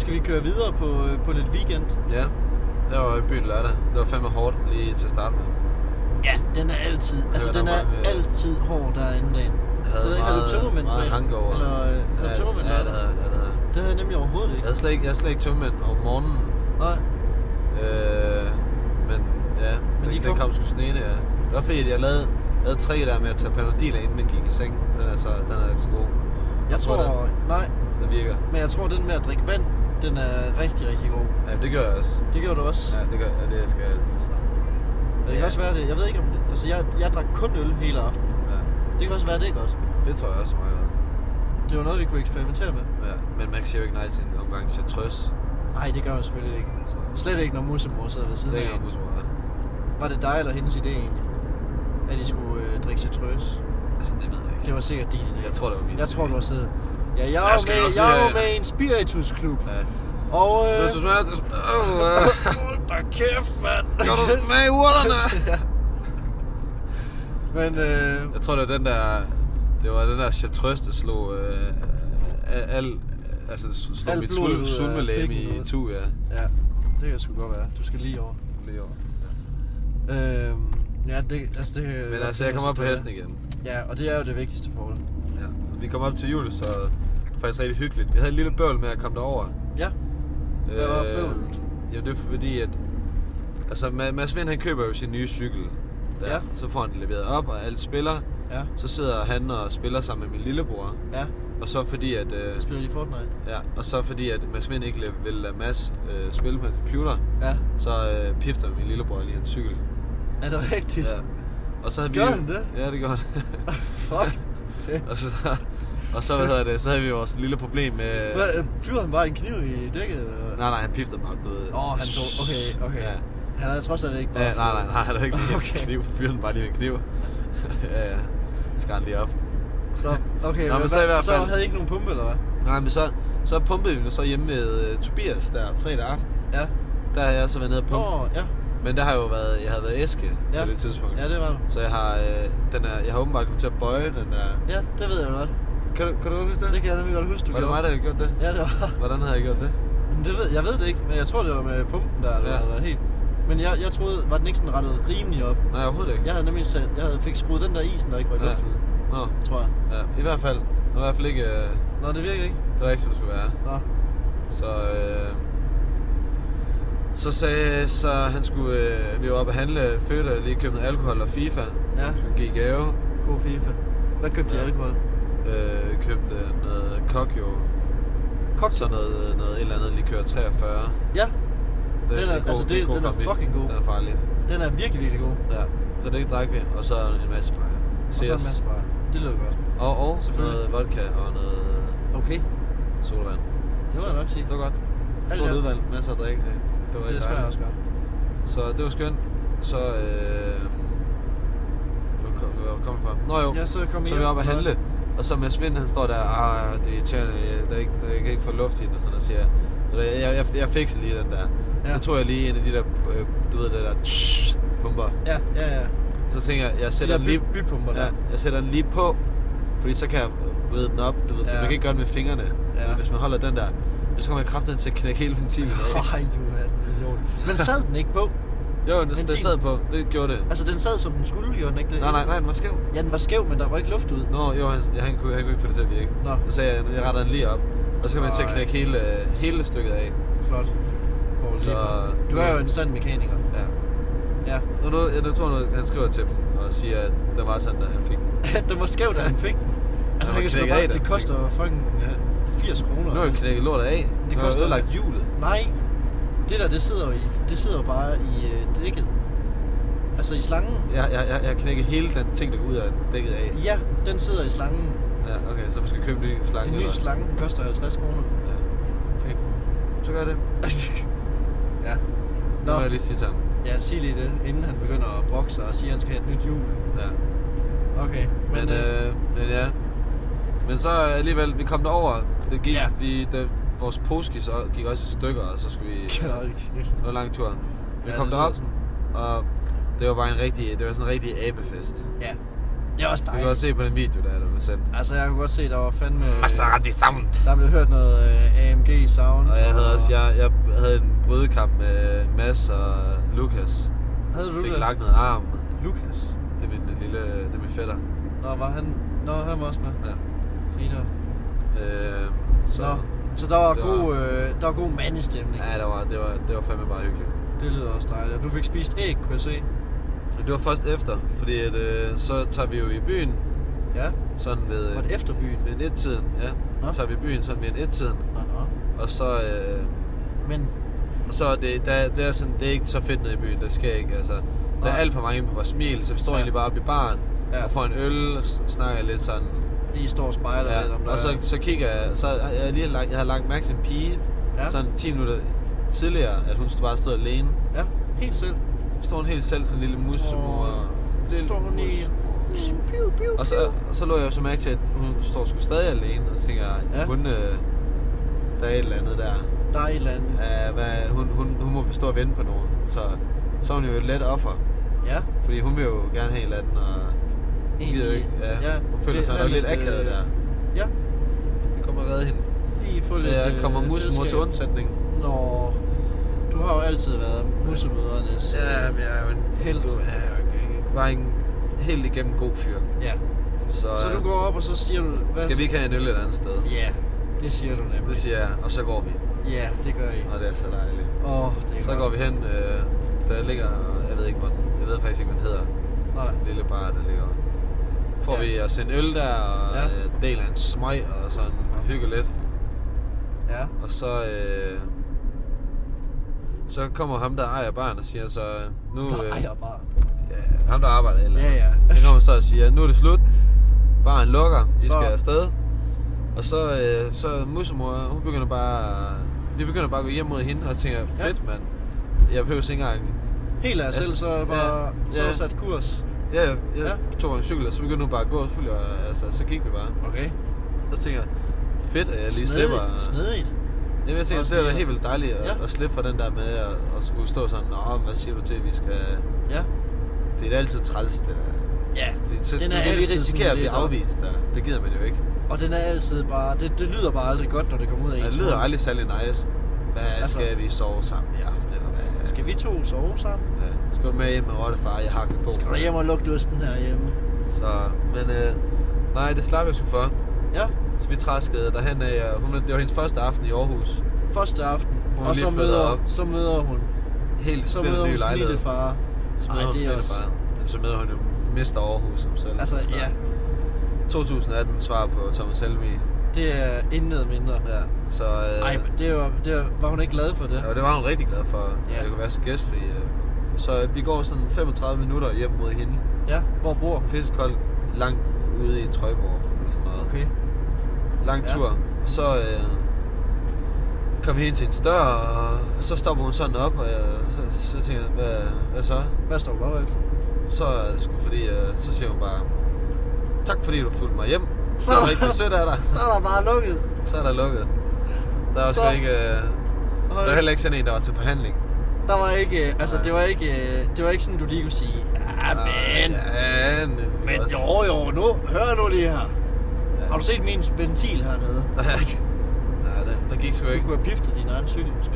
Skal vi køre videre på, øh, på lidt weekend? Ja, jeg var i byen lørdag. Det var fandme hårdt lige til at starte med. Ja, den er altid, altså den er er mange, øh, altid hård der anden dagen. Jeg havde Jeg ved ikke, havde du tømmermænd fredag? hangover. Eller, øh, havde du ja, tømmermænd Ja, det havde, jeg, det havde. jeg. Det havde jeg nemlig overhovedet ikke. Jeg havde slet ikke, jeg havde slet ikke tømmermænd om morgenen. Nej, Øh, men ja, men de det, kom? det kom sgu snene, ja. Det var fordi, jeg lavede, lavede tre der med at tage Panodil inden man gik i seng. Den er, så, den er altså god. jeg tror, tror, nej, Den virker. men jeg tror, den med at drikke vand, den er rigtig, rigtig god. Ja, det gør jeg også. Det gjorde du også. Ja, det gør ja, det jeg skal jeg altid. Men det kan Ja. også være det. Jeg ved ikke om det. Altså, jeg, jeg drak kun øl hele aftenen. Ja, Det kan også være, det er godt. det tror jeg også meget godt. Det var noget, vi kunne eksperimentere med. Ja, men man siger jo ikke nej til en omgang chartreuse. Nej, det gør man selvfølgelig ikke. Så Slet ikke, når musemor sidder ved siden det af er ikke en. noget musmor. Var det dig eller hendes idé egentlig? At I skulle øh, drikke chartreuse? Altså, det ved jeg ikke. Det var sikkert din idé. Jeg tror, det var min Jeg idé. tror, du har siddet. Ja, jeg er jo med, jeg er jo med en spiritusklub. Ja. Og øh, Så du smager... hold da kæft, mand. [laughs] Kan du smage urterne? [laughs] ja. Men øh, Jeg tror, det var den der... Det var den der chartreuse, der slog øh, al... Altså, slog Alt mit svulmelæme pikken i tu, ja. ja, det kan sgu godt være. Du skal lige over. Lige over. Øh, ja, det, altså det Men altså, jeg kommer op på hesten igen. Ja, og det er jo det vigtigste for det. Ja. Vi kom op til jul, så faktisk rigtig hyggeligt. Vi havde et lille bøvl med at komme derover. Ja, Hvad var bøvlet? Ja, det er fordi, at... Altså, Ma- Mads Vind, han køber jo sin nye cykel. Der. Ja. Så får han det leveret op, og alt spiller. ja, Så sidder han og spiller sammen med min lillebror. ja. Og så fordi, at... Øh, Spiller de Fortnite? ja, og så fordi, at Mads Vind ikke vil lade Mads øh, spille på en computer, Ja. så øh, pifter min lillebror lige hans cykel. Er det rigtigt? Ja. Og så havde Gør vi... han det? Ja, det gjorde han. Fuck. [laughs] Det. og så, og så, hvad hedder det, så havde vi vores lille problem med... Hvad, fyrede han bare en kniv i dækket? Eller? Nej, nej, han piftede bare, du ved. Åh, oh, han tog... Okay, okay. Ja. Han havde trods alt ikke bare... Ja, nej, nej, nej, han havde ikke lige Okay. en kniv. Fyrede den bare lige med en kniv. [laughs] ja, ja. Skar han lige op. Nå, okay, Nå, men men så i hvert så fald- havde I ikke nogen pumpe, eller hvad? Nej, men så, så pumpede vi jo så hjemme med uh, Tobias der fredag aften. Ja. Der har jeg så været nede og pumpe. ja. Men der har jo været, jeg havde været æske Ja. på det tidspunkt. Ja, det var du. Så jeg har, øh, den er, jeg har åbenbart kommet til at bøje den der. Ja, det ved jeg godt. Kan du, kan du huske det? Det kan jeg nemlig godt huske, du Var det gjorde. mig, der havde gjort det? Ja, det var. Hvordan havde jeg gjort det? Men Det ved, jeg ved det ikke, men jeg tror, det var med pumpen der, der Ja. havde været helt... Men jeg, jeg troede, var den ikke sådan rettet rimelig op? Nej, overhovedet ikke. Jeg havde nemlig sat, jeg havde fik skruet den der isen, der ikke var i Ja. luft ud, Nå, tror jeg. ja. I hvert fald, det var i hvert fald ikke, øh, Nå, det virker ikke. det var ikke, som det skulle være. Nå, Så, øh, så sagde så han skulle, øh, vi var oppe at handle, fødte lige købte noget alkohol og FIFA. Ja. Så give gave. god FIFA. Hvad købte Ja. I alkohol? Øh, købte noget Kokyo. Så noget, noget et eller andet likør 43. Ja, Det, Den er- god- altså, det- god den er fucking god. Den er farlig. den er virkelig, virkelig god. Ja, så det drak vi. Og så en masse bajer. Og så en masse bare. Det lyder godt. Og, og noget vodka og noget Okay, sodavand. det må jeg nok sige. Det var godt. Stort udvalg, masser af drik. Det, var Det smager også godt. Så det var skønt. Så, øh... Kom, kom fra? Nå jo, Ja, så kom I så er vi oppe at handle. Og så Mads Vind, han står der, ah, det er irriterende, jeg, der er ikke, der, jeg kan ikke få luft i den, og sådan noget, siger jeg. Jeg, jeg, jeg fikser lige den der. Ja. Så tog jeg lige en af de der, øh, du ved, det der tsh, pumper. Ja, ja, ja. Så tænker jeg, jeg sætter der den lige, by- bypumper der. ja, jeg sætter den lige på, fordi så kan jeg vride den op, du ved, for Ja. man kan ikke gøre det med fingrene. Ja. Men hvis man holder den der, så kommer jeg kraftigt til at knække hele ventilen af. [laughs] Ej, du er idiot. Men sad den ikke på? Jo, det, det Ventil. sad på, det gjorde det. Altså, den sad som den skulle, gjorde den ikke det? Nej, nej, nej, den var skæv. Ja, den var skæv, men der var ikke luft ud. Nå, jo, han, ja, han, kunne, han kunne ikke få det til at virke. Nå. Så sagde jeg, jeg retter den lige op. Og så kan man til at knække hele, hele stykket af. Flot. Poul Så-. Du er jo en sand mekaniker. Ja. Ja. Og nu, jeg, jeg tror, nu, han skriver til dem og siger, at den var sådan, at han fik den. [laughs] den var skæv, da han fik den. [laughs] Altså, Den var kan slå bare, det den. koster fucking ja, 80 kroner. Nu er jeg knækket lortet af. Det Nu har jeg koster- ødelagt hjulet. Nej, det der, det sidder jo i, det sidder jo bare i øh, dækket. Altså i slangen. Jeg, jeg, jeg, jeg knækket hele den ting, der går ud af dækket af. Ja, den sidder i slangen. Ja, okay, så vi skal købe en ny slange. En ny eller? slange, den koster 50 kroner. Ja, fint. Så gør det. [laughs] ja. Nu Nå, må jeg lige sige til ham. ja, sig lige det, inden han begynder at brokke sig og siger, at han skal have et nyt hjul. Ja. Okay, Men, men, øh, øh, men ja. Men så alligevel, vi kom derover. Det gik, ja. vi, det, vores påski så gik også i stykker, og så skulle vi... [laughs] Hold kæft. Det var en lang tur. Vi Ja, kom det derop, og det var bare en rigtig, det var sådan en rigtig abefest. Ja, det er også Du kan godt dejligt. se på den video, der, der blev sendt. Altså, jeg kunne godt se, der var fandme... Maserati Sound. Der blev hørt noget øh, AMG sound. Og jeg havde også, jeg, jeg havde en brydekamp med Mads og Lukas. Havde du Fik det? lagt noget arm. Lukas. Det er min lille, det er min fætter. Nå, var han... Nå, han var også med. Ja. Fint. Øh, så, Nå, så der var, det var- god, øh, der var god mandestemning. ja, det var, det var, det var fandme bare hyggeligt. Det lyder også dejligt. Og du fik spist æg, kunne jeg se. Det var først efter, fordi at, øh, så tager vi jo i byen, Ja. sådan ved, Var det efter byen? ved en et-tiden. Ja, Nå. så tager vi i byen sådan ved en et-tiden. Nå, nå. Og så, øh, Men, og så det, der, det, er sådan, det er ikke så fedt nede i byen, det sker ikke. Altså, der er alt for mange på vores smil, så vi står Ja. egentlig bare oppe i baren Ja. og får en øl og snakker lidt sådan. Lige står og spejler Ja. lidt om der Og så, så kigger jeg, så har jeg lige lagt, jeg har lagt mærke til en pige, Ja. sådan 10 minutter tidligere, at hun bare stod alene. Ja, helt selv. Står hun helt selv, sådan en lille mussemor. Åh, Lille står hun i... Og så, og så lå jeg jo så mærke til, at hun står sgu stadig alene, og så tænker jeg, ja. hun, øh, der er et eller andet der. Der er et eller andet. Ja, hvad, hun, hun, hun må stå og vente på nogen. Så, så er hun jo et let offer. Ja. Fordi hun vil jo gerne have en eller anden, og jo ikke. Ja, ja hun føler det sig nok lidt akavet øh, der. Ja, Vi kommer og redde hende. lige få Så lidt jeg kommer øh, mussemor til selskab. undsætning. Nå, du har jo altid været musemødernes Ja, men jeg er jo en Helt. Jeg er jo ikke- bare en helt igennem god fyr. Ja. Så, Så du øh, går op, og så siger du... Hvad skal vi ikke have en øl et andet sted? Ja, det siger du nemlig. Det siger jeg, og så går vi. Ja, det gør I. Og det er så dejligt. Åh, oh, det er Så godt. går vi hen, øh, der ligger, jeg ved ikke, hvordan, jeg ved faktisk ikke, hvad den hedder. Nej. Sådan en lille bar, der ligger. Får Ja. ja. vi os en øl der, og Ja. ja. deler en smøg, og sådan hygger lidt. Ja. Og så, øh, så kommer ham, der ejer barn og siger så, nu, Nå, øh, ej, jeg bare. Ja, ham der arbejder eller Ja, ja. Han kommer så og siger, nu er det slut. Bare han lukker, I Så- skal afsted. Og så, øh, så musemor, hun begynder bare... Vi begynder bare at gå hjem mod hende, og tænker, Ja. fedt mand. Jeg behøver ikke engang... Helt af Altså, selv, så er det bare ja, så ja. sat kurs. Ja, jeg, Ja. tog en cykel, og så begyndte hun bare at gå, selvfølgelig, og altså, så gik vi bare. Okay. Og så tænker jeg, fedt, at jeg lige slipper. Snedigt. Snedigt. Jamen, jeg tænker, det da lige- helt vildt dejligt at, Ja. at slippe for den der med at, at skulle stå sådan, Nå, hvad siger du til, at vi skal... Ja. Fordi det er altid træls, det der. Ja. Fordi så, Den så er kan vi altid risikere at blive afvist der. Det gider man jo ikke. Og den er altid bare, det, det lyder bare aldrig godt, når det kommer ud af Ja, ens det lyder aldrig særlig nice. Hvad Altså- skal vi sove sammen i aften, eller hvad? Skal vi to sove sammen? Skal du med hjem med rottefar? Jeg har ikke på. Skal du hjem og lukke dusten herhjemme? Så, men øh, nej, det slap jeg sgu for. Ja. Så vi træskede derhen af, hun, det var hendes første aften i Aarhus. Første aften. Hun og så møder, op. så møder hun. Helt Så møder hun snitte far. Så møder Ej, hun det er også... far. Så møder hun jo Mr. Aarhus som selv. Altså, ja. 2018 svar på Thomas Helmi. Det er intet mindre. Ja, så... Øh, Ej, men det var, det var, var hun ikke glad for det? Ja, det var hun rigtig glad for, Ja. jeg kunne være så gæstfri. øh. Så vi går sådan 35 minutter hjem mod hende. Ja, hvor bor? Pissekoldt, langt ude i Trøjborg, eller sådan noget. Okay. Lang tur. Så øh, kom vi ind til en dør, og så stopper hun sådan op, og jeg, så, så tænker jeg, hvad, hvad så? Hvad står du op? Så er det sgu fordi, øh, så siger hun bare, tak fordi du fulgte mig hjem. Så Så- er det rigtig sødt af dig. [laughs] Så er der bare lukket. Så er der lukket. Der var Så- sgu ikke, øh, der var heller ikke sådan en, der var til forhandling. Der var ikke, altså Nej. det var ikke, det var ikke sådan, du lige kunne sige, ja, men, Ja, men, men jo, jo, nu, hør nu lige her. Har du set min ventil hernede? [laughs] Nej, det, der gik sgu Du ikke. kunne have piftet din egen cykel måske.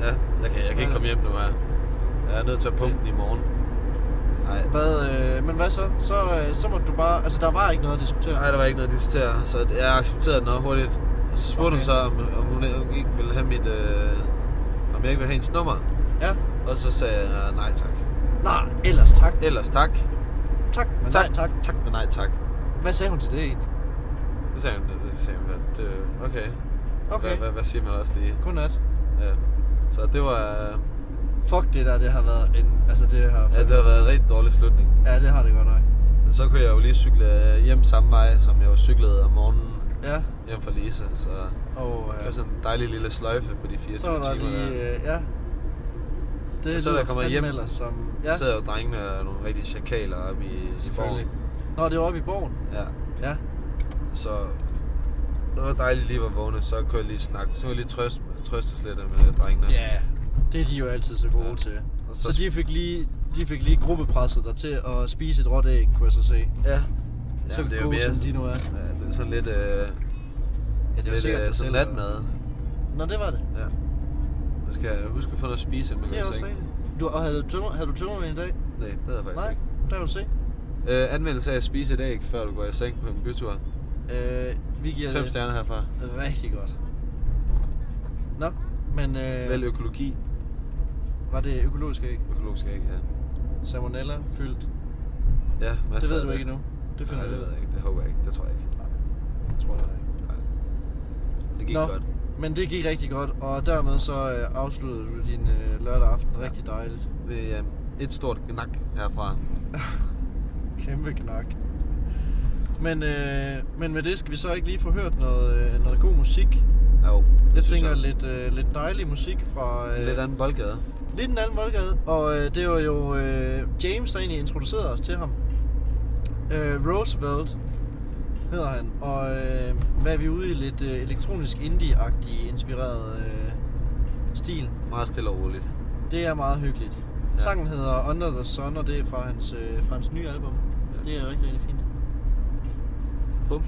Ja, jeg kan, jeg kan ikke komme hjem nu her. Jeg er nødt til at pumpe den i morgen. Nej, Hvad, øh, men hvad så? Så, øh, så måtte du bare, altså der var ikke noget at diskutere. Nej, der var ikke noget at diskutere, så jeg accepterede den også hurtigt. Og så spurgte Okay. hun så, om, om hun ikke ville have mit, øh, om jeg ikke ville have hendes nummer. Ja. Og så sagde jeg nej tak. Nej, ellers tak. Ellers tak. Tak, men tak, nej tak. Tak, men nej tak. Hvad sagde hun til det egentlig? Det sagde hun, det, sagde hun, at det, okay. Okay, Hvad, hvad, siger man også lige? godnat. Ja. Så det var, Fuck det der, det har været en, altså det har... ja, det har været en rigtig dårlig slutning. Ja, det har det godt nok. Men så kunne jeg jo lige cykle hjem samme vej, som jeg jo cyklede om morgenen Ja, hjem fra Lisa. Så og det var øh, sådan en dejlig lille sløjfe på de 24 så var der timer lige, der. øh, ja. Det Og så da jeg kommer hjem, ellers som... Ja. Sidder jo drengene og nogle rigtige chakaler oppe i, i selvfølgelig. borgen. Nå, det var oppe i borgen. Ja. Ja. Så det var dejligt lige at vågne, så kunne jeg lige snakke, så kunne jeg lige trøste, trøstes lidt med drengene. Ja, det er de jo altid så gode Ja. til. Så, så- de fik lige de fik lige gruppepresset dig til at spise et råt æg, kunne jeg så se. Ja. Så Jamen, gode som de nu er. Ja, det er sådan lidt, øh, Ja, det var lidt sikkert øh, sådan natmad. Nå, det var det. Ja. Nu skal jeg huske at få noget at spise, inden man Det er går i også seng. rigtigt. Du, og havde du tømmer, havde du tømmermænd i dag? Nej, det havde jeg faktisk Nej, ikke. der kan du se. Øh, anvendelse af at spise et æg, før du går i seng på en bytur. Øh, vi giver Fem det stjerner herfra. rigtig godt. Nå, men øh, Vælg økologi. var det økologisk æg? Økologisk æg, ja. Salmonella fyldt? Ja, Det masser ved af du ikke endnu. Det finder Nej, du det ud ved af. jeg ikke. Det håber jeg ikke. Det tror jeg ikke. Tror jeg ikke. Det gik Nå, godt. Men det gik rigtig godt, og dermed så øh, afsluttede du din øh, lørdag aften rigtig dejligt. Det er et stort knak herfra. [laughs] Kæmpe knak. Men, øh, men med det skal vi så ikke lige få hørt noget, øh, noget god musik. Jo, det Jeg tænker lidt, øh, lidt dejlig musik fra... Øh, Lidt anden boldgade. Lidt en anden boldgade. Og øh, det var jo øh, James, der egentlig introducerede os til ham. Øh, Roosevelt hedder han. Og øh, hvad er vi ude i? Lidt øh, elektronisk indie-agtig inspireret øh, stil. Meget stille og roligt. Det er meget hyggeligt. Ja. Sangen hedder Under the Sun, og det er fra hans, øh, fra hans nye album. Ja. Det er rigtig, rigtig fint. Bum.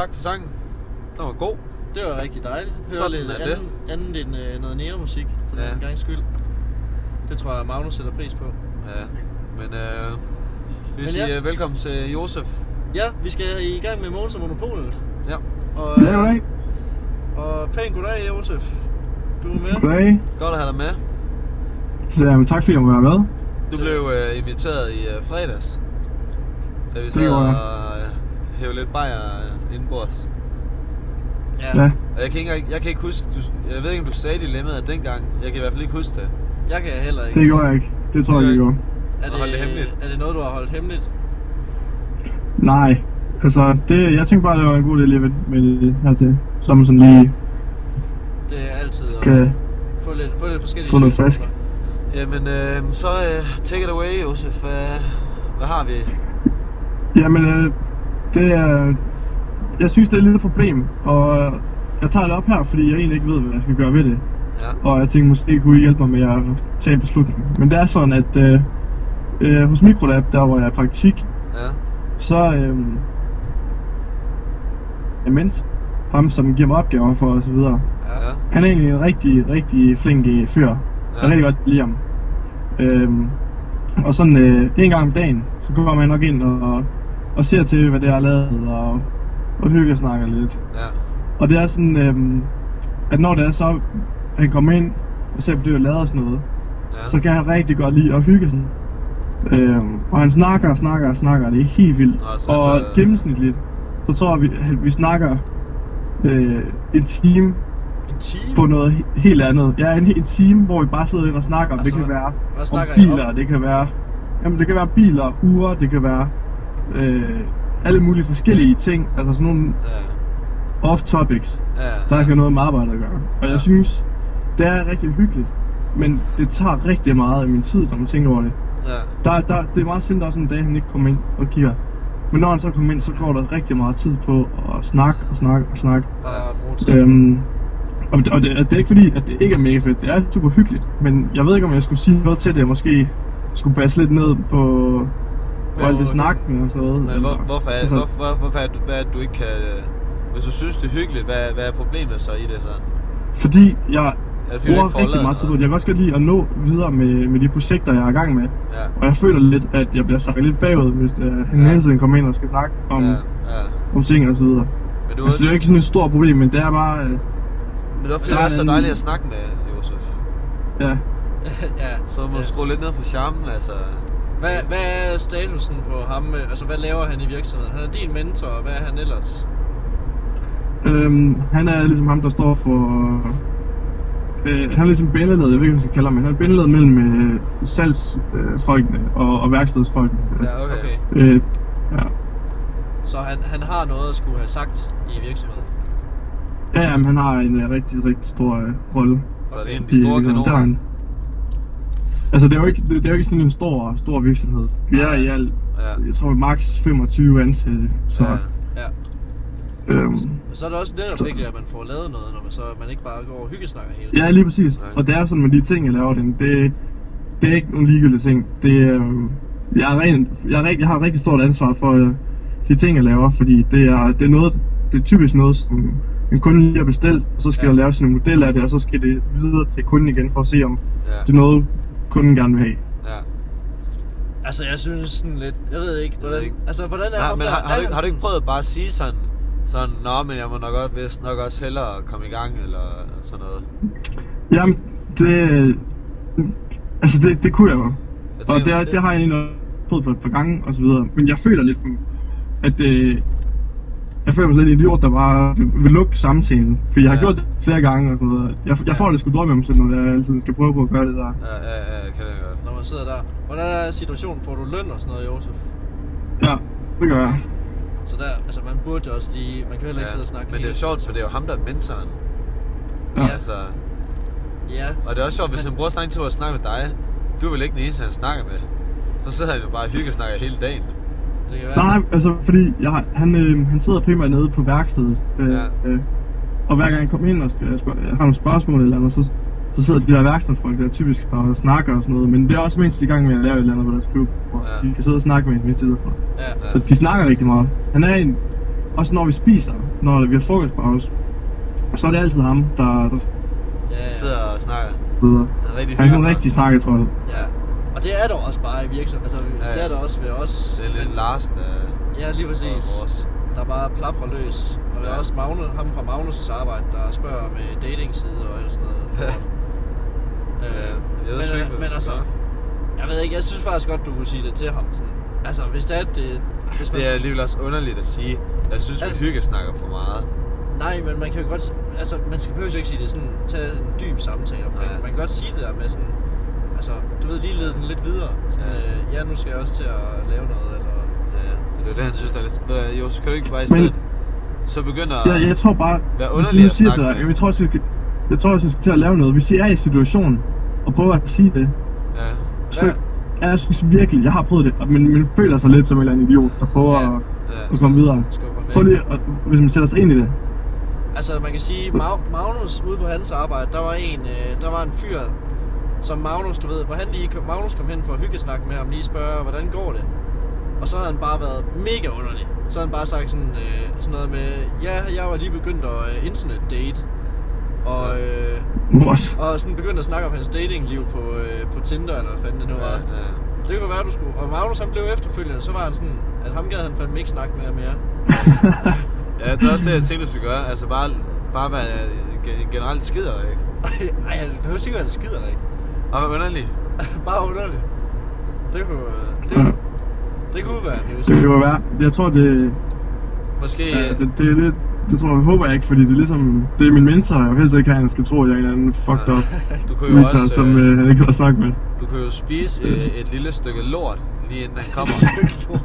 Tak for sangen. Den var god. Det var rigtig dejligt. Høre Sådan lidt er det. anden, andet end øh, noget næremusik, for Ja. den gang skyld. Det tror jeg, Magnus sætter pris på. Ja. Men øh, vi vil sige ja. øh, velkommen til Josef. Ja, vi skal i gang med Måns og Monopolet. Ja. Og, Ja, goddag. og pæn goddag, Josef. Du er med. Goddag. Godt at have dig med. Jamen, tak fordi jeg må være med. Du Det- blev øh, inviteret i øh, fredags. Da vi sad og øh, hævde lidt bajer øh, indenbords. Ja. Ja. Og jeg kan ikke, jeg kan ikke huske, du, jeg ved ikke om du sagde dilemmaet dengang. Jeg kan i hvert fald ikke huske det. Jeg kan heller ikke. Det gjorde jeg ikke. Det tror jeg ikke, jeg gjorde. Er hold det hemmeligt. Er det noget, du har holdt hemmeligt? Nej. Altså, det, jeg tænkte bare, det var en god idé lige med, med det hertil. Så man sådan lige Det er altid at kan få lidt, få lidt forskellige få noget synspunkter. Jamen, øh, så øh, take it away, Josef. Hvad, hvad har vi? Jamen, øh, det er... Jeg synes, det er et problem, og jeg tager det op her, fordi jeg egentlig ikke ved, hvad jeg skal gøre ved det. Ja. Og jeg tænkte, måske kunne I hjælpe mig med at tage en beslutning. Men det er sådan, at øh, øh, hos Microlab, der hvor jeg er i praktik, Ja. så øh, er Ment, ham som giver mig opgaver for videre. Ja. Han er egentlig en rigtig, rigtig flink øh, fyr. Jeg Ja. kan rigtig godt lide ham. Øhm, og sådan øh, en gang om dagen, så kommer man nok ind og, og ser til, hvad det er lavet, og, og hygger snakker lidt. Ja. Og det er sådan, øhm, at når det er så, han kommer ind og ser på det, og sådan noget, Ja. så kan han rigtig godt lide at hygge sådan. Øhm, og han snakker og snakker og snakker, og det er helt vildt. Nå, så- og så- gennemsnitligt, så tror jeg, vi, at vi snakker øh, en time En time? på noget he- helt andet. Ja, en, en time, hvor vi bare sidder ind og snakker. Altså, det kan være om? biler, det kan være... Jamen, det kan være biler, uger, det kan være øh, alle mulige forskellige ting. Altså sådan nogle Ja. off-topics, Ja. der ikke har noget med arbejde at gøre. Og Ja. jeg synes, det er rigtig hyggeligt. Men det tager rigtig meget af min tid, når man tænker over det. Ja. Der, der, det er meget sindssygt også en dag, han ikke kommer ind og kigger. Men når han så kommer ind, så går der rigtig meget tid på at snakke og snakke og snakke. Tid. Øhm, og, det, og det, det er ikke fordi, at det ikke er mega fedt. Det er super hyggeligt. Men jeg ved ikke, om jeg skulle sige noget til det. Jeg måske skulle passe lidt ned på, på alt det snakken og sådan noget. Men hvor, hvorfor, er, altså, hvorfor, hvor, hvorfor er du, hvad er du ikke kan... øh, Hvis du synes, det er hyggeligt, hvad, hvad er problemet så i det sådan? Fordi jeg Er bruger rigtig meget tid på det. Jeg kan også godt lide at nå videre med, med de projekter, jeg er i gang med. Ja. Og jeg føler lidt, at jeg bliver sagt lidt bagud, hvis han Ja. hele tiden kommer ind og skal snakke om, Ja, ja. om ting og så videre. Men du, Altså, det er jo ikke sådan et stort problem, men det er bare... Uh, men det var fordi, det er var så dejligt at snakke med, Josef. ja. [laughs] ja. Så må du skrue lidt ned for charmen, altså. Hvad, hvad er statusen på ham? Altså, hvad laver han i virksomheden? Han er din mentor, og hvad er han ellers? Øhm, han er ligesom ham, der står for... Øh, han er ligesom bindeled, jeg ved ikke, hvad man skal kalde ham, men han er bindeled mellem øh, salgsfolkene øh, og, og værkstedsfolkene. Ja, okay. Øh, ja. Så han, han har noget at skulle have sagt i virksomheden. Ja, jamen, han har en øh, rigtig, rigtig stor øh, rolle. Så det er en af i de store kanoner. Altså, det er jo ikke, det, det er jo ikke sådan en stor, stor virksomhed. Vi er i alt, Ja. jeg tror, maks 25 ansatte, så... Ja. Ja. Øhm, Så er det også netop vigtigt, at man får lavet noget, når man så man ikke bare går og hyggesnakker hele tiden. ja, lige præcis. Nej. Og det er sådan med de ting, jeg laver, det, det, det er ikke nogle ligegyldige ting. Det, øhm, jeg, er rent, jeg, er, jeg har et rigtig stort ansvar for øh, de ting, jeg laver, fordi det er, det er noget, det er typisk noget, som en kunde lige har bestilt, og så skal Ja. jeg lave sådan en model af det, og så skal det videre til kunden igen for at se, om Ja. det er noget, kunden gerne vil have. Ja. Altså, jeg synes sådan lidt, jeg ved ikke, ved hvordan, ikke. altså, hvordan er Ja, ham men der, har, har, er du, ikke- han har du ikke prøvet bare at sige sådan, sådan, nå, men jeg må nok, også, vist nok også hellere komme i gang, eller sådan noget? Jamen, det, altså det, det kunne jeg jo. Jeg Og det, er- det har jeg egentlig prøvet på et par gange og så videre. Men jeg føler lidt, at øh, jeg føler mig selv en idiot, der bare vil, vil lukke samtalen. For jeg har Ja. gjort det flere gange og sådan noget. Jeg, jeg får det sgu dårligt med mig selv, når jeg altid skal prøve på at gøre det der. Ja, ja, ja, jeg kan det godt. når man sidder der. Hvordan er situationen? Får du løn og sådan noget, Josef? Ja, det gør jeg. Så der, altså man burde jo også lige, man kan heller ikke sidde og snakke men det er jo sjovt, for det er jo ham, der er mentoren. Ja. Ja. Altså, Ja, og det er også sjovt, hvis Men- han bruger så lang tid på at snakke med dig. Du er vel ikke den eneste, han snakker med. Så sidder han jo bare og hygger og snakker hele dagen. Nej, altså fordi jeg, han, øh, han sidder primært nede på værkstedet. Øh, Ja. øh, og hver gang jeg kommer ind og skal, jeg har nogle spørgsmål eller andet, så, så sidder de der værkstedsfolk der typisk og snakker og sådan noget. Men det er også mindst i gang med at lave et eller andet, hvor der skriver, hvor Ja. de kan sidde og snakke med en, mens de sidder på. Ja. Ja. Så de snakker rigtig meget. Han er en, også når vi spiser, når vi har frokostpause, så er det altid ham, der, der Ja, ja. Sidder og snakker. Han er rigtig Han er sådan en rigtig snakketrøj. ja. Og det er der også bare i virksomheden. Altså, Ja, ja. det er der også ved os. Det er lidt Men- Lars, der Ja, lige præcis. vores. Der bare plaprer løs. Og der er Ja. også Magne, ham fra Magnus' arbejde, der spørger med datingsider og alt sådan noget. Ja. Øh, jeg men, ikke, øh, vi men altså, jeg ved ikke, jeg synes faktisk godt, du kunne sige det til ham. Sådan. Altså, hvis det er det... Hvis man, Det er alligevel også underligt at sige. Jeg synes, vi Altså- hygge snakker for meget. Nej, men man kan jo godt... Altså, man skal behøver jo ikke sige det sådan... Tage en dyb samtale omkring. Ja. Man kan godt sige det der med sådan... Altså, du ved, lige lede den lidt videre. Sådan, Ja. ja. Øh, ja, nu skal jeg også til at lave noget, eller... Ja, det er det, han synes, der er lidt... Ved du, Josef, kan du ikke bare i Men- stedet... Så begynder... Jeg, jeg tror bare, Vær hvis underlig at snakke det der, med. jeg tror også, jeg skal, jeg tror også, jeg skal til at lave noget. Hvis I er i situationen, og prøver at sige det, Ja. så Ja. ja. jeg synes virkelig, jeg har prøvet det, men man føler sig lidt som en eller anden idiot, der prøver Ja. at, Ja. at komme videre. Prøv lige, at, hvis man sætter sig ind i det. Altså, man kan sige, Mag- Magnus ude på hans arbejde, der var en, øh, der var en fyr, som Magnus, du ved, hvor han lige kom, Magnus kom hen for at hyggesnakke med ham, lige spørge, hvordan går det? Og så havde han bare været mega underlig. Så havde han bare sagt sådan, øh, sådan noget med, ja, jeg var lige begyndt at øh, internet date. Og, øh, What? og sådan begyndte at snakke om hans datingliv på, øh, på Tinder, eller hvad fanden det nu Ja, var. ja. Det kunne være, du skulle. Og Magnus han blev efterfølgende, så var han sådan, at ham gad han fandme ikke snakke med mere. [laughs] Ja, det er også det, jeg tænkte, du skulle gøre. Altså bare, bare være gen- generelt skider, ikke? [laughs] Ej, han behøver ikke være skider, ikke? Og underlig. [laughs] Bare underligt. Det kunne, det, kunne, det kunne være en Det kan jo være. Jeg tror, det, Måske... ja, øh, det, det, er lidt, det tror jeg, håber jeg ikke, fordi det er ligesom, det er min mentor, og jeg vil helst ikke han skal tro, at jeg er en eller anden fucked up [laughs] Du kunne jo mentor, også... som Øh, øh, han ikke har snakket med. du kunne jo spise øh, et lille stykke lort, lige inden han kommer.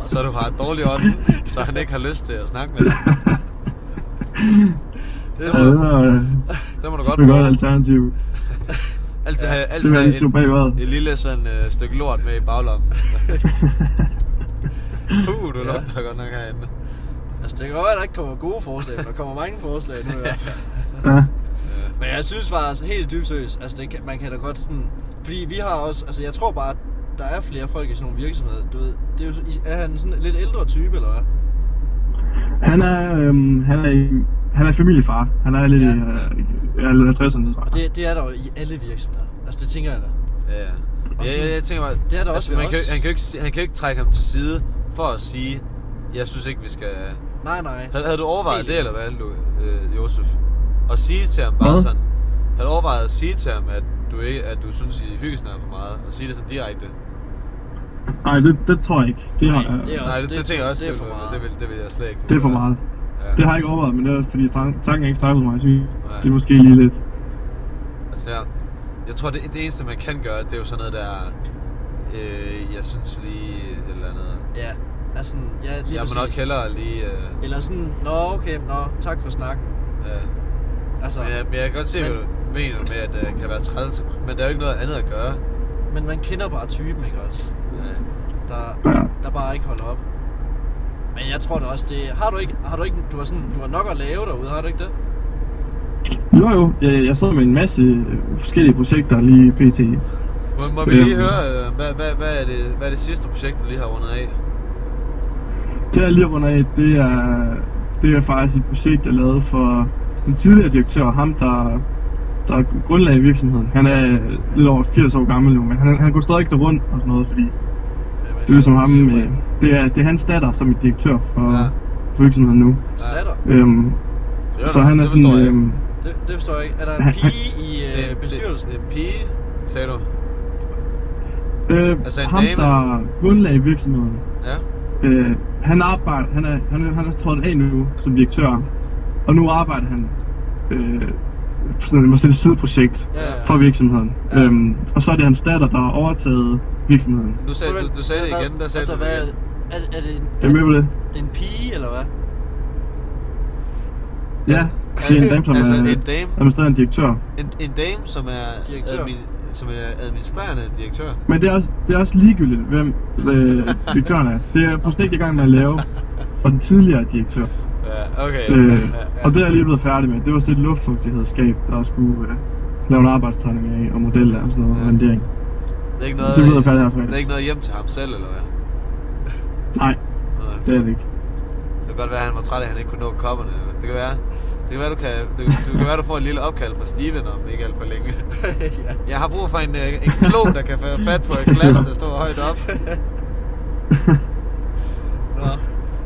så du har et dårligt ånd, så han ikke har lyst til at snakke med dig. [laughs] Det er Ja, så, det er, øh, Det må du det godt er et godt alternativ. Altid have, altid have lige skrive bag øret. et, lille sådan øh, stykke lort med i baglommen. [laughs] uh, du lugter godt nok herinde. altså, det kan godt være, at der ikke kommer gode forslag, men der kommer mange forslag nu i hvert fald. Ja. Øh, Men jeg synes faktisk helt dybt seriøst, altså det kan, man kan da godt sådan... Fordi vi har også, altså jeg tror bare, at der er flere folk i sådan nogle virksomheder, du ved. Det er, jo, er han sådan en lidt ældre type, eller hvad? Han er, øhm, han er, han er familiefar. Han er lidt Ja. i øh, ja, lidt 50'erne, tror Og jeg. det, det er der jo i alle virksomheder. Altså det tænker jeg da. Ja, ja. Og Ja, ja, jeg tænker bare, det er der også ved man kan, han, kan ikke, han kan jo ikke trække ham til side for at sige, jeg synes ikke, vi skal... Nej, nej. Havde, havde du overvejet Helt det, eller hvad, Lu, øh, Josef? At sige til ham bare Hvad? sådan... Havde du overvejet at sige til ham, at du, ikke, at du synes, I hyggesnakker for meget? Og sige det sådan direkte? Nej, det, det tror jeg ikke. Det, har, Nej, jeg- det er Nej, også- det, det, det- tænker jeg også, det er det, for vil- meget. det, vil, det vil jeg slet ikke. det er for meget. Ja. Det har jeg ikke overvejet, men det er også fordi tan- tanken ikke startet mig. Så det er måske lige lidt. Altså, jeg, jeg tror, det, det eneste, man kan gøre, det er jo sådan noget der... Øh, jeg synes lige et eller andet... Ja, altså sådan, ja, lige Jeg må præcis. nok hellere lige... Øh, Eller sådan, nå okay, nå, tak for snakken. øh, Altså, men, jeg, men jeg kan godt se, hvad Men- du mener med, at det kan være træls, men der er jo ikke noget andet at gøre. men man kender bare typen, ikke også? Ja. Der, Ja. der bare ikke holder op. Men jeg tror da også, det... Har du ikke... Har du, ikke du, har sådan, du har nok at lave derude, har du ikke det? Jo jo, jeg, jeg sidder med en masse øh, forskellige projekter lige pt. Må, må vi lige høre, øh, hvad, hvad, hvad, er det, hvad er det sidste projekt, du lige har rundet af? Det jeg lige rundt af, det er, det er faktisk et projekt, jeg lavede for en tidligere direktør, ham der, der grundlagde virksomheden. Han er lidt over 80 år gammel nu, men han, han går stadig ikke rundt og sådan noget, fordi det er ligesom ham, øh, det, er, det er hans datter som er direktør for, Ja. ja. for virksomheden nu. Statter. Øhm, Det så han er det sådan, jeg øhm, Det, det forstår jeg ikke. Er der en pige i øh, bestyrelsen? Det er en pige, sagde du? øh, Altså en ham dame? der grundlagde virksomheden, Ja. Øh, han arbejder, han er, han er, han er trådt af nu som direktør, og nu arbejder han øh, sådan et, sideprojekt Ja, ja. for virksomheden. Ja. Ja. Øhm, og så er det hans datter, der har overtaget. Du sagde, du, du sagde det igen, der sagde altså, du hvad, det er, igen. det- er, er, det en, Er på det? det er en pige, eller hvad? Ja, det er en dame, som altså, er en dame, administrerende direktør. en, en dame, som er, Direktør. admin, som er administrerende direktør. Men det er også, det er også ligegyldigt, hvem øh, direktøren er. Det er projekt, er i gang med at lave for den tidligere direktør. Ja, okay. Øh, ja. og det er jeg lige blevet færdig med. Det var sådan et luftfugtighedsskab, der skulle øh, lave en arbejdstræning af, og modeller og sådan noget, Ja. og rendering. Det er ikke noget, Det blev jeg færdig her det er ikke noget hjem til ham selv, eller hvad? Nej, Nej. det er det ikke. Det kan godt være, at han var træt af, at han ikke kunne nå kopperne. Det kan være, det kan være, du kan, det, du kan være, du får et lille opkald fra Steven om ikke alt for længe. [laughs] ja. Jeg har brug for en, øh, en klon, der kan få fat på et glas, der står højt op. [laughs] Nå.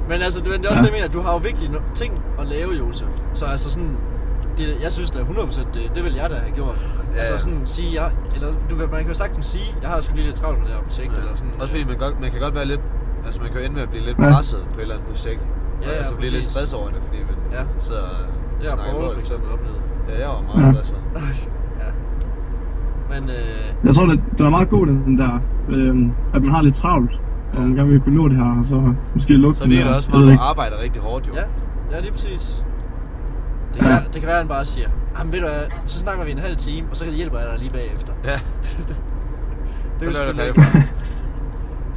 Men altså, det, men det er også Ja. det, jeg mener. Du har jo virkelig no- ting at lave, Josef. Så altså sådan... Det, jeg synes da 100% det, det vil jeg da have gjort. Ja, Ja, altså ja. sådan sige, jeg, eller du man kan jo sagtens sige, jeg har sgu lige lidt travlt med det her projekt, eller sådan. Også fordi man, godt, man kan godt være lidt, altså man kan jo ende med at blive lidt Ja. presset på et eller andet projekt. Ja, ja, altså blive lidt stress over det, fordi man Ja. sidder og Det har snakker Paul for eksempel oplevet. Ja, jeg var meget Ja. stresset. [laughs] ja. Men øh, Jeg tror, det, den er meget god, den der, øhm, at man har lidt travlt, og man gerne vil kunne nå det her, og så måske lukke Så den der. det også, som om ved du ikke. arbejder rigtig hårdt jo. ja, ja, lige præcis. Det kan, Ja. være, det kan være, at han bare siger, jamen ved du hvad, så snakker vi en halv time, og så hjælper jeg dig lige bagefter. Ja, [laughs] det det er selvfølgelig det ikke.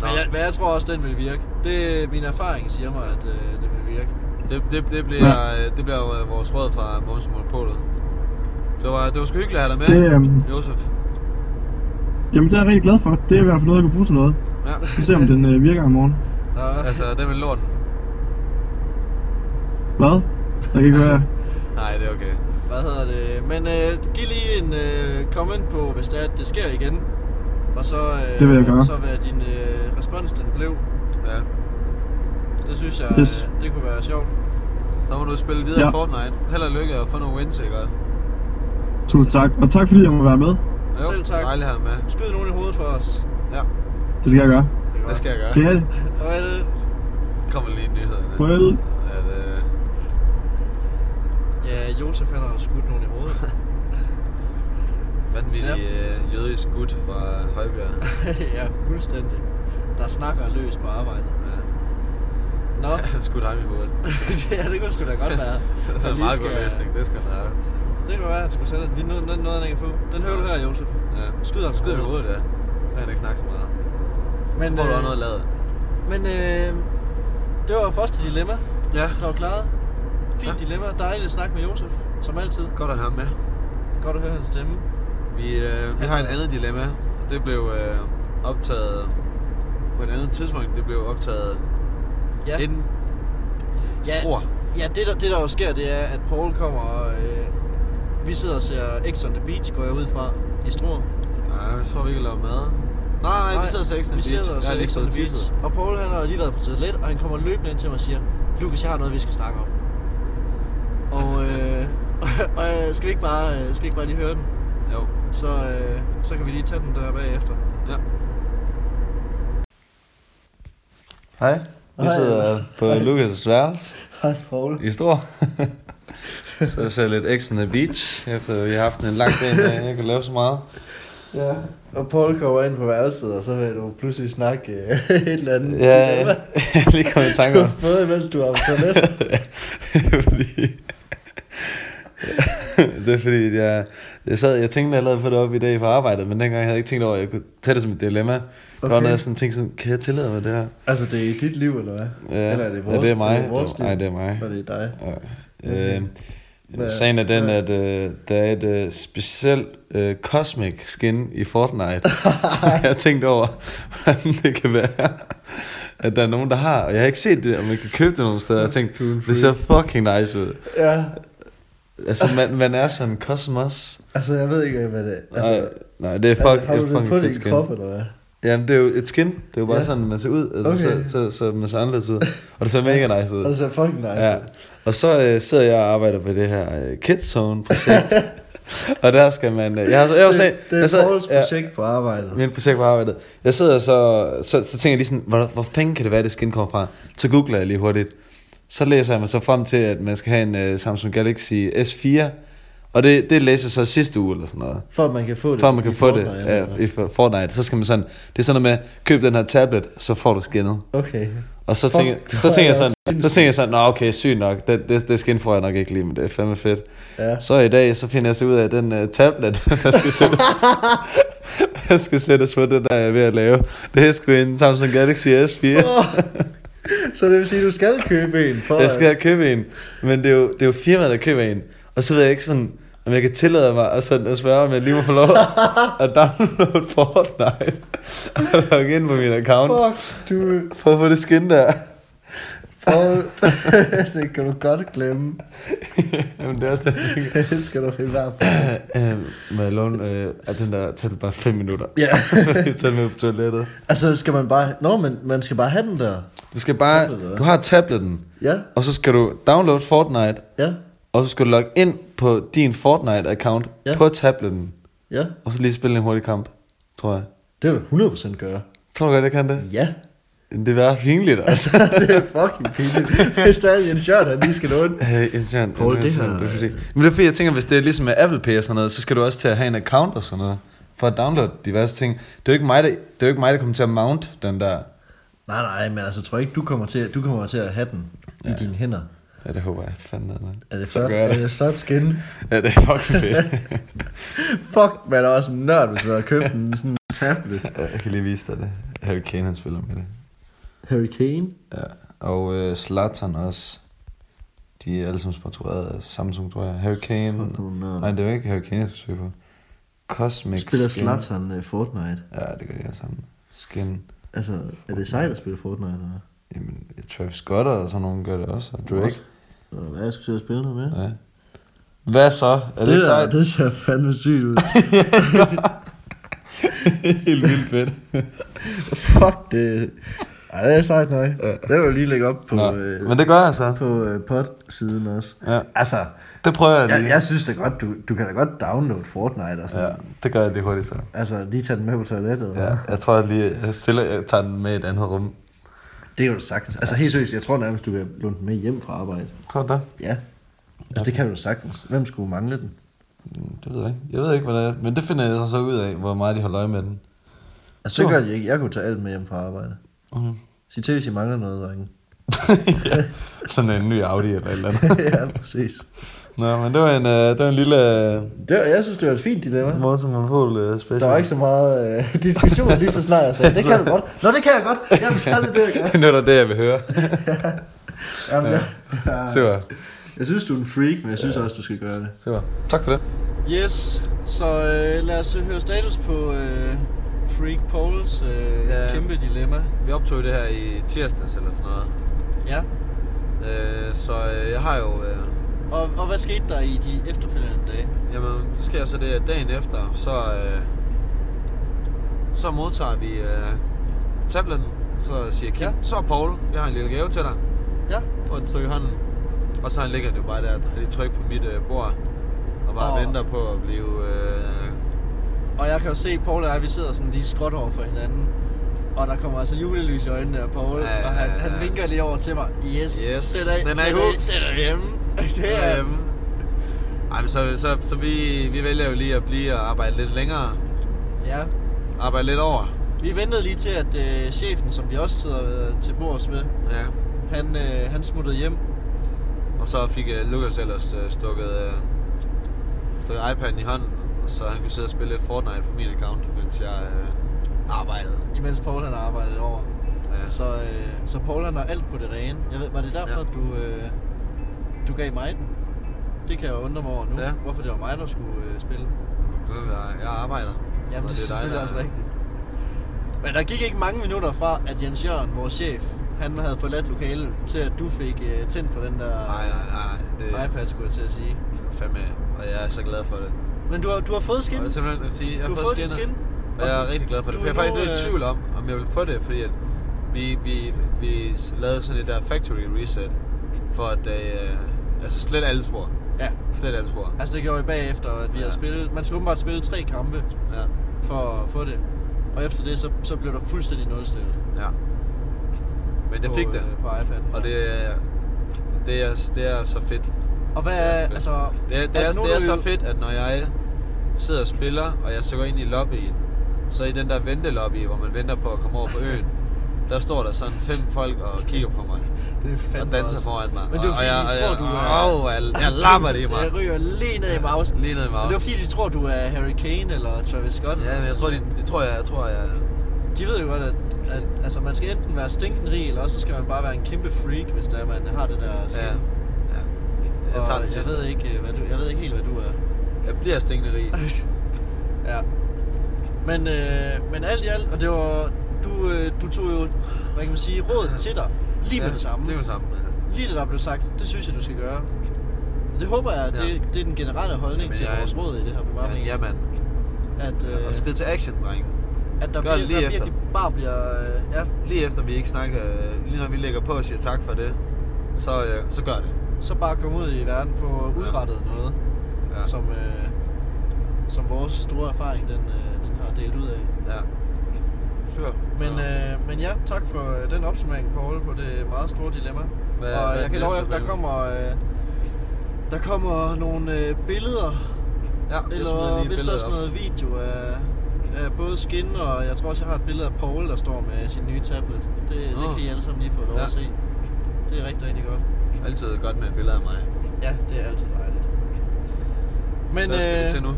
Nå, Men jeg, men jeg tror også, den vil virke. Det, min erfaring siger mig, at øh, det vil virke. det, det, det, bliver, det bliver øh, vores råd fra Måns Monopolet. Det var, det var sgu hyggeligt at have dig med, Det, øhm, Josef. Jamen, det er jeg rigtig glad for. Det er i hvert fald noget, jeg kan bruge til noget. Ja. Vi får se, om den øh, virker i morgen. Er- Altså, det med lorten. Hvad? Jeg kan ikke høre. [laughs] Nej, det er okay. hvad hedder det? Men øh, giv lige en øh, comment på, hvis det er, at det sker igen. Og så, øh, Det vil jeg gøre. så hvad din øh, respons den blev. Ja. Det synes jeg, Yes. øh, det kunne være sjovt. Så må du spille videre Ja. i Fortnite. Held og lykke og få nogle wins, ikke? Tusind tak. Og tak fordi jeg må være med. Jo, Selv tak. Dejligt at have med. Skyd nogen i hovedet for os. Ja, Det skal jeg gøre. Det, er det skal jeg gøre. Det er det. Farvel. kommer lige nyhederne. Farvel. At, Ja, Josef han har skudt nogen i hovedet. [laughs] vanvittig øh, jødisk gut fra Højbjerg. [laughs] ja, fuldstændig. Der snakker løs på arbejdet. Ja. Nå, [laughs] Skudt ham i hovedet. ja, det kunne sgu da godt være. det er en meget skal- god løsning, det skal der være. Det kan være, at han skulle sætte Vi nåede noget, han ikke få. Den hører du her, Josef. Ja. Skyd ham i Skyd ham i hovedet. ja. Så kan han ikke snakke så meget. Men, Så får du øh, også noget lavet. Men øh, det var første dilemma, Ja, der var klaret. Fint Ja. dilemma. Dejligt at snakke med Josef, som altid. godt at ham med. Godt at høre hans stemme. Vi, øh, vi har et andet dilemma. Det blev øh, optaget på et andet tidspunkt. Det blev optaget Ja. inden Ja, Struer. ja det, der, det der jo sker, det er, at Paul kommer og... Øh, vi sidder og ser X on the Beach, går jeg ud fra, i Struer. Nej, jeg tror vi ikke lave mad. Nej, nej, vi sidder og ser Exxon Vi Beach. sidder og ser X on the Beach. Og Paul han har lige været på toilet, og han kommer løbende ind til mig og siger, Lukas, jeg har noget, vi skal snakke om. Og, øh, [laughs] og øh, skal, vi ikke bare, øh, skal vi ikke bare lige høre den? Jo. Så, øh, så kan vi lige tage den der bagefter. Ja. Hej, vi Hej. sidder på Lukas' værelse Hej Paul. i Stor. [laughs] så ser lidt X on the Beach, efter vi har haft en lang dag, med, jeg kan lave så meget. Ja, og Paul kommer ind på værelset, og så vil du pludselig snakke øh, [laughs] et eller andet. Ja, jeg er lige kommet i Du tanke om. har fået, mens du var på toilet. Fordi... [laughs] det er fordi, jeg, jeg, sad, jeg tænkte allerede på det op i dag for arbejdet, men dengang havde jeg ikke tænkt over, at jeg kunne tage det som et dilemma. Okay. Det var noget, sådan tænkte sådan, kan jeg tillade mig det her? Altså, det er i dit liv, eller hvad? Ja, Eller er det ja, vores, det er mig. eller vores Det er- nej, det er mig. Og det er dig. Ja. Okay. Øh, Hvad- sagen er den, at øh, der er et øh, specielt øh, cosmic skin i Fortnite, [laughs] som jeg har tænkt over, hvordan det kan være, at der er nogen, der har. Og jeg har ikke set det, og man kan købe det nogle steder. Jeg har tænkt, er det ser fucking nice ud. Ja, Altså, man, man er sådan cosmos. altså, jeg ved ikke, hvad det er. Altså, Nej, nej, det er fuck, altså, har det du det fucking på din skin. krop, eller hvad? Jamen, det er jo et skin. Det er jo bare Ja. sådan, man ser ud. Altså, Okay. så, så, så, man ser anderledes ud. Og det ser mega nice ud. Og det ser fucking nice Ja. ud. Og så øh, sidder jeg og arbejder på det her øh, Kidzone-projekt. [laughs] og der skal man... Øh, jeg har så, jeg var sagde, Det, det er jeg sad- Pauls ja, projekt på arbejdet. Min projekt på arbejdet. Jeg sidder så, så, så tænker jeg lige sådan, hvor, hvor fanden kan det være, det skin kommer fra? Så googler jeg lige hurtigt. Så læser jeg mig så frem til, at man skal have en uh, Samsung Galaxy S4. Og det, det læser jeg så sidste uge eller sådan noget. For at man kan få det. For at man kan få det Fortnite, ja, eller hvad? i for- Fortnite. Så skal man sådan, det er sådan noget med, køb den her tablet, så får du skinnet. Okay. Og så tænker, [laughs] så er tænker jeg det sådan, sindssygt. så tænker jeg sådan, nå okay, sygt nok, det, det, det skin får jeg nok ikke lige, men det er fandme fedt. Ja. Så i dag, så finder jeg så ud af, at den uh, tablet, [laughs] der skal sættes, [laughs] der skal sættes på det, der jeg er ved at lave. Det er sgu en Samsung Galaxy S4. Åh, Så det vil sige, at du skal købe en for Jeg skal købe en, men det er jo, det er jo firmaet, der køber en. Og så ved jeg ikke sådan, om jeg kan tillade mig at, sådan, at spørge, om jeg lige må få lov at [laughs] downloade Fortnite [laughs] og logge ind på min account. Fuck, du... For at få det skin der. Paul, [laughs] det kan du godt glemme. [laughs] Jamen, det er også det. Det skal du i hvert fald. [clears throat] Øhm, må jeg låne, øh, at den der tager bare 5 minutter. Ja. [laughs] tager med på toilettet. Altså, skal man bare... Nå, men man skal bare have den der. Du skal bare, Tablet, du har tabletten, Ja, og så skal du downloade Fortnite, ja, og så skal du logge ind på din Fortnite-account ja. på tabletten, ja. og så lige spille en hurtig kamp, tror jeg. Det vil du 100% gøre. Tror du godt, jeg kan det? Ja. Det er pinligt, [laughs] altså. det er fucking pinligt. Det er stadig en shirt, han lige skal låne. Hey, intern, Paul, det intern, her- det er fordi- Men det er fordi, jeg tænker, hvis det er ligesom med Apple Pay og sådan noget, så skal du også til at have en account og sådan noget, for at downloade diverse ting. Det er jo ikke mig, der, det er jo ikke mig, der kommer til at mount den der. Nej, nej, men altså, tror jeg ikke, du kommer til, du kommer til at have den ja. i dine hænder. Ja, det håber jeg fandme. Man. Er det flot? Er det. det flot skin? Ja, det er fucking fedt. [laughs] Fuck, man er også en nørd, hvis du har købt en sådan tablet. Ja, jeg kan lige vise dig det. Harry Kane, han spiller med det. Harry Kane? Ja. Og øh, Zlatan også. De er alle sammen sponsoreret af Samsung, tror jeg. Harry Kane. Nej, det er jo ikke Harry Kane, jeg skal søge på. Cosmic Spiller Skin. Zlatan uh, Fortnite? Ja, det gør de alle sammen. Skin. Altså, er det sejt at spille Fortnite, eller? Jamen, Travis Scott og sådan nogen gør det også. Og Drake. Eller Hvad, jeg skal til at spille noget med? Ja. Hvad så? Er det, det ikke sejt? det ser fandme sygt ud. [laughs] [laughs] Helt vildt fedt. Fuck, det... Ej, det er sejt nok. Ja. Det vil jeg lige lægge op på, Nå, øh, men det gør jeg så. på øh, pod-siden også. Ja. Altså, Det prøver jeg lige. jeg, jeg synes da godt, du, du kan da godt downloade Fortnite og sådan. Ja, det gør jeg lige hurtigt så. Altså, lige tage den med på toilettet og Ja, sådan. jeg tror at lige, jeg stiller, jeg tager den med i et andet rum. Det kan du sagtens. Altså, helt seriøst, jeg tror nærmest, du kan låne den med hjem fra arbejde. Tror du det? Ja. Altså, det kan du sagtens. Hvem skulle mangle den? Mm, Det ved jeg ikke. Jeg ved ikke, hvad det er. Men det finder jeg så ud af, hvor meget de holder øje med den. Altså, det Så. gør de ikke. Jeg kunne tage alt med hjem fra arbejde. Okay. Sig til, hvis I mangler noget, drenge. [laughs] ja. Sådan en ny Audi eller et eller andet. [laughs] ja, præcis. Nå, men det var en, uh, det var en lille uh, Det, var- jeg synes, det var et fint dilemma. Motormonopol uh, special. Der var ikke så meget øh, [laughs] diskussion lige så snart jeg sagde, det kan du godt. Nå, det kan jeg godt. Jamen, så er det det, jeg gør. det var da det, jeg vil høre. Jamen, ja. Ja. Super. Jeg synes, du er en freak, men jeg synes også, du skal gøre det. Super. Tak for det. Yes, så øh, lad os høre status på øh, Freak Pauls øh, Ja. kæmpe dilemma. Vi optog det her i tirsdags eller sådan noget. Ja, Øh, så øh, jeg har jo... Øh, og, og hvad skete der i de efterfølgende dage? jamen, så sker så det, at dagen efter, så... Øh, så modtager vi øh, tabletten. Så siger Kim, Ja. så Paul, jeg har en lille gave til dig. Ja, et stykke i hånden. Og så ligger den jo bare der, der har lige tryk på mit øh, bord. Og bare oh. venter på at blive... Øh, og jeg kan jo se, Paul og jeg, vi sidder sådan lige skråt over for hinanden. Og der kommer altså julelys i øjnene af Paul, Ja, og han, ja, han ja. vinker lige over til mig. Yes, Yes, den [laughs] er, den er den hus. Den er hjemme. Det er, Derhjemme. Ej, men så, så, så vi, vi vælger jo lige at blive og arbejde lidt længere. ja. Arbejde lidt over. Vi ventede lige til, at øh, chefen, som vi også sidder øh, til bords med, Ja. han, øh, han smuttede hjem. Og så fik uh, Lukas ellers uh, stukket, uh, Så iPad'en i hånden, så han kunne sidde og spille lidt Fortnite på min account, mens jeg øh, arbejdede. Imens Paul han arbejdede over. Ja. Så, øh, så Paul han har alt på det rene. Jeg ved, var det derfor, Ja. du, øh, du gav mig den? Det kan jeg undre mig over nu. Ja. Hvorfor det var mig, der skulle øh, spille. Nu er jeg, jeg arbejder. Jamen, Og det er selvfølgelig der- også rigtigt. Men der gik ikke mange minutter fra, at Jens Jørgen, vores chef, han havde forladt lokalet, til at du fik øh, tændt for den der Nej, nej, nej. Det iPad, skulle jeg til at sige. fandme, og jeg er så glad for det. Men du har, du har fået skin. Det er simpelthen at sige, jeg har har fået fået skinnet, skin. og jeg er rigtig glad for det. For jeg er er faktisk lidt i øh, tvivl om, om jeg vil få det, fordi at vi, vi, vi lavede sådan et der factory reset, for at øh, altså slet alle spor. Ja, Slet alle spor. altså det gjorde vi bagefter, at vi Ja. havde spillet. Man skulle åbenbart spille tre kampe Ja, for at få det. Og efter det, så, så blev der fuldstændig nulstillet. ja. Men jeg på, fik det, øh, På iPad'en. og det er, det er, det er så fedt. Og hvad Det er er, altså... Det er, det er, nu det er du så jo- fedt, at når jeg sidder og spiller, og jeg så går ind i lobbyen, så i den der ventelobby, hvor man venter på at komme over på øen, der står der sådan fem folk og kigger på mig. Det er fandme og danser også. foran mig. Men det er Og- fordi, og jeg- de og tror, jeg- du er... Åh, jeg- jeg [laughs] lapper det i mig. Det [laughs] ryger lige ned i mausen. Lige ned i Men det mausen. er fordi, de tror, du er Harry Kane eller Travis Scott. Ja, men jeg tror, de, det tror jeg, jeg tror, jeg... De ved jo godt, at, at altså, man skal enten være stinkende rig, eller også så skal man bare være en kæmpe freak, hvis der man har det der skin. Ja, ja. Jeg Og tager det jeg sidste. ved ikke, hvad du, jeg ved ikke helt, hvad du er. Jeg bliver stinkende rig. [laughs] ja. Men, øh, men alt i alt, og det var, du, øh, du tog jo, hvad kan man sige, råd til dig, lige med Ja, det samme. Det er det samme, ja. Lige det, der blev sagt, det synes jeg, du skal gøre. Det håber jeg, Ja. det, det er den generelle holdning Jamen, til vores råd i det her program. Ja, jamen. At, øh, Og skridt til action, drenge. at der, gør bliver, lige der efter. virkelig bare bliver, øh, ja, Lige efter vi ikke snakker, øh, lige når vi lægger på og siger tak for det, så, øh, så gør det. så bare komme ud i verden, få udrettet noget, Ja. som, øh, som vores store erfaring, den, øh, den har delt ud af. Ja. Sure. Men, Ja. øh, men ja, tak for øh, den opsummering, Paul, på det meget store dilemma. Hvad- og hvad er jeg kan det love, at der kommer, øh, der kommer nogle øh, billeder, ja, eller billede også op. noget video af, af både skin, og jeg tror også, jeg har et billede af Paul, der står med sin nye tablet. Det, det Nå. kan I alle sammen lige få lov Ja. at se. Det er rigtig, rigtig godt. Altid godt med et billede af mig. Ja, det er altid dejligt. Men Hvad skal vi til nu?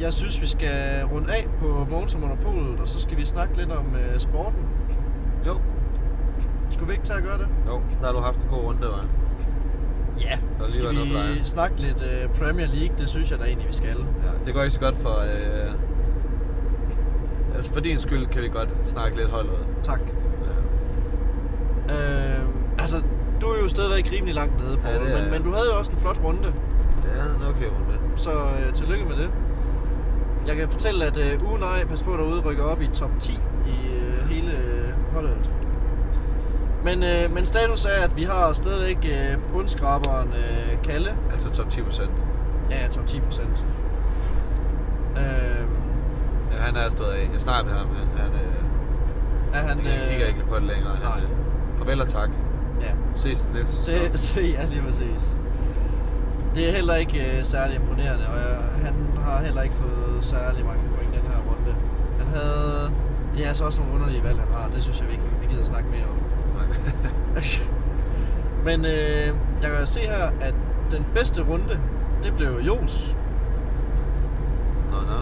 jeg synes, vi skal runde af på Mogens og Monopolet, og så skal vi snakke lidt om øh, sporten. Jo. Skulle vi ikke tage at gøre det? Jo, der har du haft en god runde, var. Ja. Lige Skal noget vi dig. snakke lidt øh, Premier League? Det synes jeg da egentlig, vi skal. Ja, det går ikke så godt for... Øh... Altså for din skyld kan vi godt snakke lidt holdet. Tak. Ja. Øh, altså, du er jo stadigvæk rimelig langt nede, Paul, Ja, det er men, men du havde jo også en flot runde, Det er en okay runde. Så øh, tillykke med det. Jeg kan fortælle, at øh, Unai, pas på derude, rykker op i top 10 i øh, hele øh, holdet. Men, øh, men status er, at vi har stadigvæk øh, bundskraberen øh, Kalle. Altså top 10 procent. Ja, top 10 procent. Øh, Ja, han er stået af. Jeg snakker med ham. Han, han, øh, er han... han øh, kigger ikke på det længere. Han, nej. øh, farvel og tak. Ja, Ses til næste sæson. det [laughs] se, ja, lige præcis. Det er heller ikke øh, særlig imponerende, og jeg, han har heller ikke fået særlig mange point den her runde. Han havde... Det er altså også nogle underlige valg, han har. Det synes jeg, ikke vi gider snakke mere om. [laughs] Men øh, jeg kan se her, at den bedste runde, det blev Jos. Nå, nå.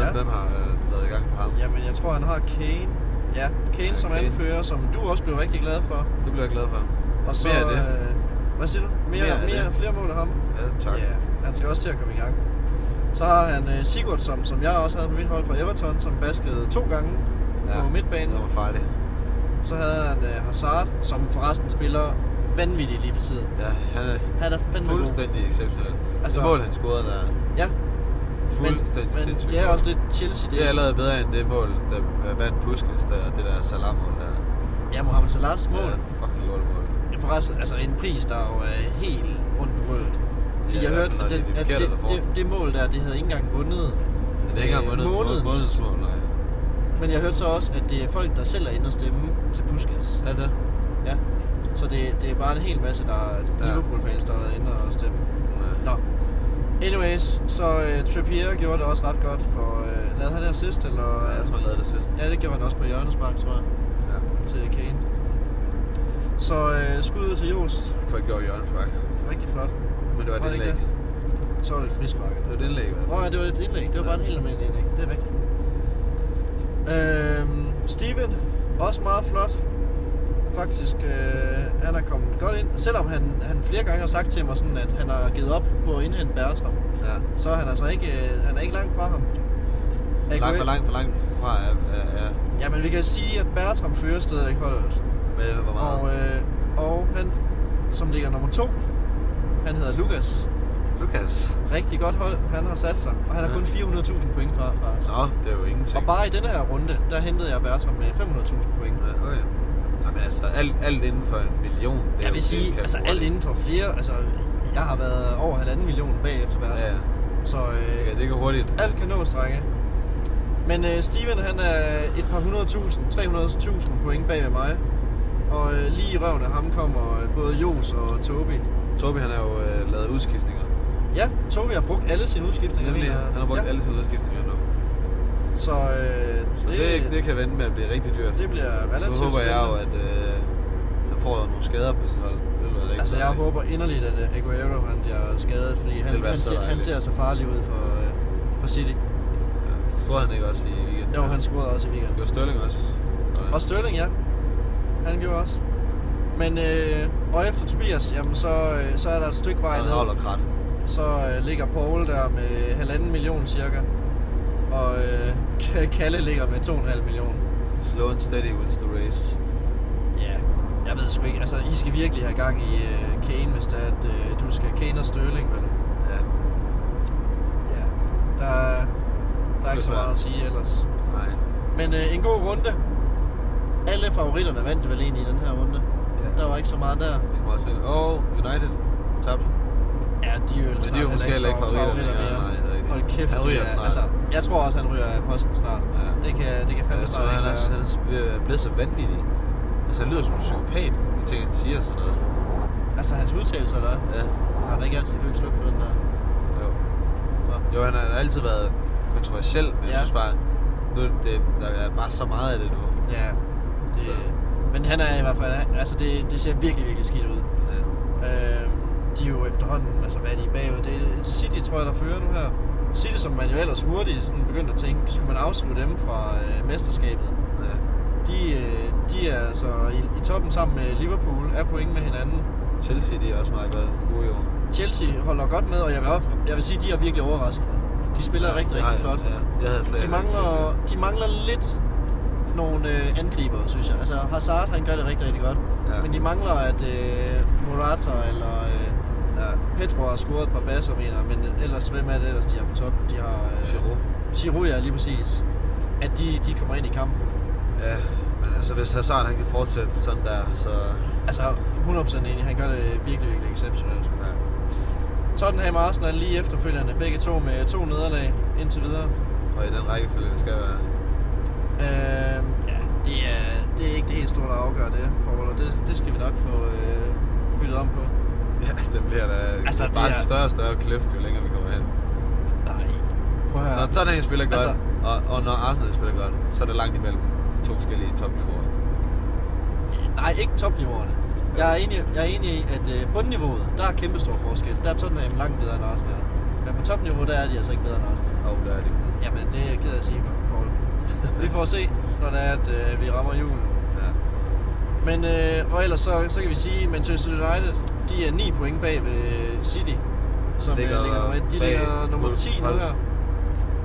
Ja. Hvem, hvem har øh, været i gang på ham? Jamen, jeg tror, han har Kane. Ja, Kane Ja, som Kane. anfører, som du også blev rigtig glad for. Det bliver jeg glad for. Og så, Mere af det. Øh, hvad siger du? Mere, Mere mere, flere mål af ham? Tak. Ja, han skal også til at komme i gang. Så har han øh, Sigurd, som, som jeg også havde på mit hold fra Everton, som baskede to gange ja. på midtbanen. Det var farligt. Så havde han øh, Hazard, som forresten spiller vanvittigt lige for tiden. Ja, han er Han er fandme fuldstændig exceptionel. Altså, det mål, han scorede der, er. Ja, fuldstændig men, sindssygt. men det er også lidt Chelsea. Det er allerede bedre end det mål, der vandt Puskas, der, det der Salah-mål der. Ja, Mohamed Salahs mål. Ja, fucking lortemål. Ja. Forresten, altså en pris, der jo er helt rundt på gulvet. Fordi jeg hørte, at, det er det, de at det, det, det, mål der, det havde ikke engang vundet. Det er ikke engang vundet månedens- månedens mål, nej. Men jeg hørte så også, at det er folk, der selv er inde og stemme til Puskas. Er det? Ja. Så det, det er bare en hel masse, der er Ja. Liverpool-fans, der været inde og stemme. Nej. Nå. Anyways, så uh, Trippier gjorde det også ret godt, for uh, lavede han det assist, eller? Ja, jeg tror, jeg lavede det sidst. Ja, det gjorde han også på hjørnespark, tror jeg, Ja. til Kane. Så uh, skud ud til Jos. For gjorde Jørgen Frank. Rigtig flot. Men det var Var det ikke. ikke Så var det et frispark. Det var et indlæg. Nå ja, det var et indlæg. Det var bare et helt almindeligt indlæg. Det er rigtigt. Øhm, Steven, også meget flot. Faktisk, øh, han er kommet godt ind. Selvom han, han flere gange har sagt til mig, sådan, at han har givet op på at indhente Bertram, Ja. så er han altså ikke, øh, han er ikke langt fra ham. Hvor langt, hvor langt, hvor langt fra er, er, er Jamen, vi kan sige, at Bertram fører stadig holdet. med, hvor meget? Og, øh, og han, som ligger nummer to, han hedder Lukas. Lukas. Rigtig godt hold, han har sat sig. Og han har Ja. kun 400.000 point fra, fra os. Nå, det er jo ingenting. Og bare i denne her runde, der hentede jeg Bertram med 500.000 point. Ja, okay. Jamen altså, alt, alt inden for en million. Det er Jeg vil det sige, kan altså alt inden for flere, altså jeg har været over halvanden million bagefter Bertram. Ja, ja. Så øh, Ja, det går hurtigt. alt kan nås, drenge. Men øh, Steven, han er et par hundredtusind, 300.000 point bag ved mig. Og øh, lige i røven af ham kommer øh, både Jos og Tobi. Tobi, han har jo øh, lavet udskiftninger. Ja, Tobi har brugt alle sine udskiftninger. Nemlig, mener han har brugt ja. alle sine udskiftninger nu. Så, øh, Så det, det, det kan vende med at blive rigtig dyrt. det bliver Nu relativt håber jeg jo, spændende. at øh, han får nogle skader på sit hold. Det Altså, jeg håber inderligt, at øh, Aguero han bliver skadet, fordi han, han, ser, han ser så farlig ud for, øh, for City. Ja. Tror han ikke også i weekenden? Jo, han scorede også i weekenden. Det var Sterling også. Og, Og Sterling, ja. Han gjorde også. Men, øh, og efter Tobias, jamen, så, øh, så er der et stykke vej så ned. han og krat. Så øh, ligger Paul der med halvanden million cirka. Og øh, [laughs] Kalle ligger med 2,5 million. Slow and steady wins the race. Ja, jeg ved sgu ikke. Altså, I skal virkelig have gang i øh, Kane, hvis det er, at øh, du skal Kane og Sterling, vel? Ja. Ja. Der, er- der er ikke så meget at sige ellers. Nej. Men øh, en god runde. Alle favoritterne vandt vel egentlig i den her runde. Ja. Der var ikke så meget der. Det kommer også Og United tabte. Ja, de er jo Men de er jo måske heller ikke favoritter mere. Nej, er rigtigt. Hold kæft, Han ryger er- snart. Altså, jeg tror også, han ryger af posten snart. Ja. Det kan, det kan fandme Ja, så han er, han er blevet- så vanvittig. Altså, han lyder som en psykopat, de ting, han siger og sådan noget. Altså, hans udtalelser, der Ja. har han ikke altid købt sluk for den der. Jo. Så. Jo, han har altid været kontroversiel, men ja. jeg Ja. synes bare, nu, er det, der er bare så meget af det nu. Ja. Det, Så. Men han er i hvert fald, altså det, det ser virkelig, virkelig skidt ud. Ja. Øhm, de er jo efterhånden, altså hvad er de bagud? Det er City, tror jeg, der fører nu her. City, som man jo ellers hurtigt sådan begyndte at tænke, skulle man afskrive dem fra øh, mesterskabet? ja. De, øh, de er altså i, i toppen sammen med Liverpool, er point med hinanden. Chelsea, de er også meget gode, gode i år. Chelsea holder godt med, og jeg vil, også, jeg vil sige, at de har virkelig overrasket mig. De spiller ja, rigtig, rigtig jeg- flot. Ja, jeg havde De mangler, de mangler lidt nogle øh, angriber, synes jeg. Altså Hazard, han gør det rigtig, rigtig godt. Ja. Men de mangler, at øh, Morata eller øh, Ja. Pedro har scoret et par basser, mener. Men ellers, hvem er det ellers, de har på toppen? De har... Øh, Giroud. Giroud, ja, lige præcis. At de, de kommer ind i kampen. Ja, men altså hvis Hazard han kan fortsætte sådan der, så... Altså 100% enig, han gør det virkelig, virkelig exceptionelt. Ja. Tottenham og Arsenal lige efterfølgende, begge to med to nederlag indtil videre. Og i den rækkefølge, det skal være. Øh, ja, det er, det er ikke det helt store, der afgør det, Paul, og det, det skal vi nok få øh, byttet om på. Ja, altså, det bliver da Altså, det bare er- en større og større kløft, jo længere vi kommer hen. Nej, prøv at høre. Når Tottenham spiller godt, Altså- og, og når Arsenal spiller godt, så er der langt imellem de to forskellige topniveauer. Nej, ikke topniveauerne. Jeg er enig, jeg er enig i, at øh, bundniveauet, der er kæmpe stor forskel. Der er Tottenham langt bedre end Arsenal. Men på topniveau, der er de altså ikke bedre end Arsenal. Og der er det. Jamen, det er jeg ked af at sige, [laughs] Vi får se, det er, at øh, vi rammer julen. Ja. Men, øh, og ellers så, så kan vi sige, at Manchester United, de er 9 point bag ved City. Som ligger, Ligger ligger nummer 1. De bag ligger nummer 10 nu hold. her.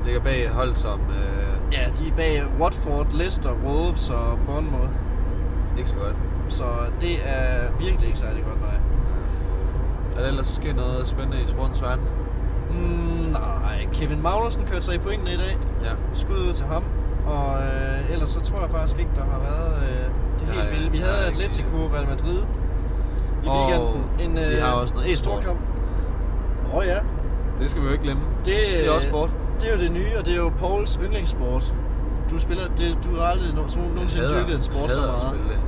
Ligger bag hold som øh, Ja, de er bag Watford, Leicester, Wolves og Bournemouth. ikke så godt. Så det er virkelig ikke særlig godt, nej. Er der ellers sket noget spændende i sportens verden? Mm, nej, Kevin Magnussen kørte sig i pointene i dag. Ja. Skud ud til ham. Og øh, ellers så tror jeg faktisk ikke, der har været øh, det Nej, helt vilde. Vi nej, havde Atletico. Real Madrid i Og weekenden. En, øh, de har også noget e-sport. kamp. Åh oh, ja. Det skal vi jo ikke glemme. Det, Det er også sport. Det er jo det nye, og det er jo Pauls yndlingssport. Du spiller, det, du har aldrig no, nogen- nogensinde dyrket en sport så meget. at spille det.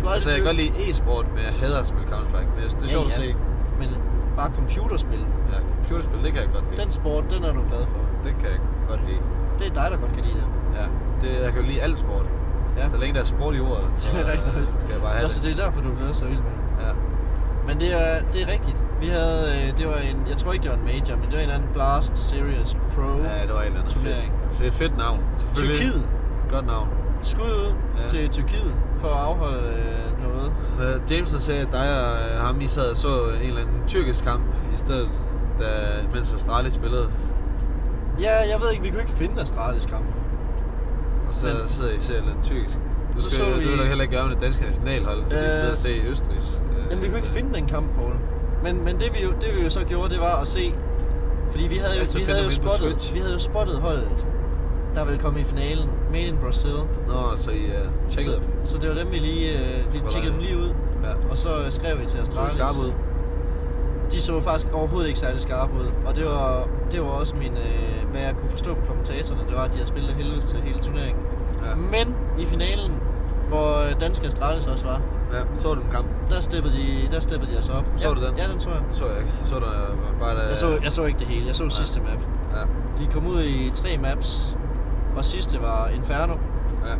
Du har Altså, jeg kan godt lide e-sport, men jeg hader at spille Counter-Strike. Men det er sjovt at se. Men bare computerspil. Ja, computerspil, det kan jeg godt lide. Den sport, den er du glad for. Det kan jeg godt lide. Det er dig, der godt kan lide den. Ja, det, jeg kan jo lide alt sport. Ja. Så længe der er sport i ordet, så, [laughs] det er rigtigt. så skal jeg bare have Nå, så det. det er derfor, du bliver så vild med det. Ja. Men det er, det er rigtigt. Vi havde, øh, det var en, jeg tror ikke det var en major, men det var en anden Blast Series Pro Ja, det var et eller fedt. turnering. Fedt, fedt navn. Tyrkiet. Godt navn. Skud ud Ja. til Tyrkiet for at afholde øh, noget. Øh, James sagde, at dig og øh, ham I sad og så en eller anden tyrkisk kamp i stedet, da, mens Astralis spillede. Ja, jeg ved ikke, vi kunne ikke finde Astralis kamp. Og så Men- sidder I og ser andet tyrkisk. Du, Så skal, så du vi- vil da heller ikke gøre med det danske nationalhold, så øh, vi sidder og se Østrigs. Øh, Jamen, vi kunne ikke finde den kamp, Paul. Men, men det, vi jo, det vi jo så gjorde, det var at se... Fordi vi havde jo, Altså, vi havde jo, spottet, vi havde jo spottet holdet, der ville komme i finalen. Made in Brazil. Nå, så I uh, tjekkede Så, dem. så det var dem, vi lige... Øh, vi tjekkede dem lige ud. Ja. Og så øh, skrev vi til Så Astralis. skarp ud. De så faktisk overhovedet ikke særlig skarpe ud. Og det var, det var også min, øh, hvad jeg kunne forstå på kommentatorerne. Det var, at de havde spillet helvedes til hele turneringen. Ja. Men i finalen, hvor øh, danske Astralis også var, Ja, så du den kamp? der steppede de, der steppede de os op. Så ja, du den? Ja, den så jeg. Så jeg ikke. Så der øh, bare da... Jeg så, jeg så ikke det hele. Jeg så sidste map. Ja, De kom ud i tre maps, og sidste var Inferno. ja.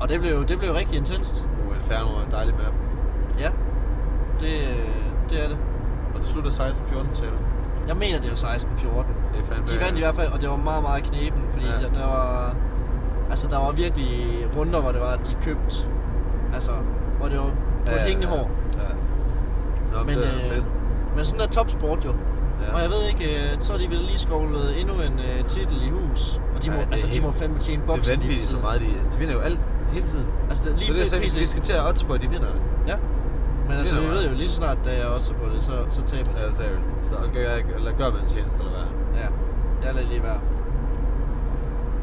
Og det blev, det blev rigtig intenst. Uh, Inferno var en dejlig map. Ja, det, det er det. Det slutter 16-14, sagde du? Jeg mener, det var 16-14. Det er fandme... De vandt i hvert fald, og det var meget, meget knepen, fordi Ja. ja. der, der var... Altså, der var virkelig runder, hvor det var, at de købte... Altså, hvor det var på ja, hængende hår. Ja. Nå, men, det er øh, fedt. Men sådan er topsport jo. Ja. Ja. Og jeg ved ikke, øh, så er de vel lige skovlet endnu en uh, titel i hus. Og de må, Ja, altså, de helt- må fandme tjene Det er boksen vanvittigt så meget. De, de vinder jo alt hele tiden. Altså, det, Lige det er det, jeg sagde, vi skal- vi pt. skal til at odds på, at de vinder det. Ja. Men altså, vi ved jo lige så snart, da jeg også er på det, så, så taber de. Ja, det er det. Så gør jeg, eller gør man en tjeneste, eller hvad? Ja, jeg lader lige være.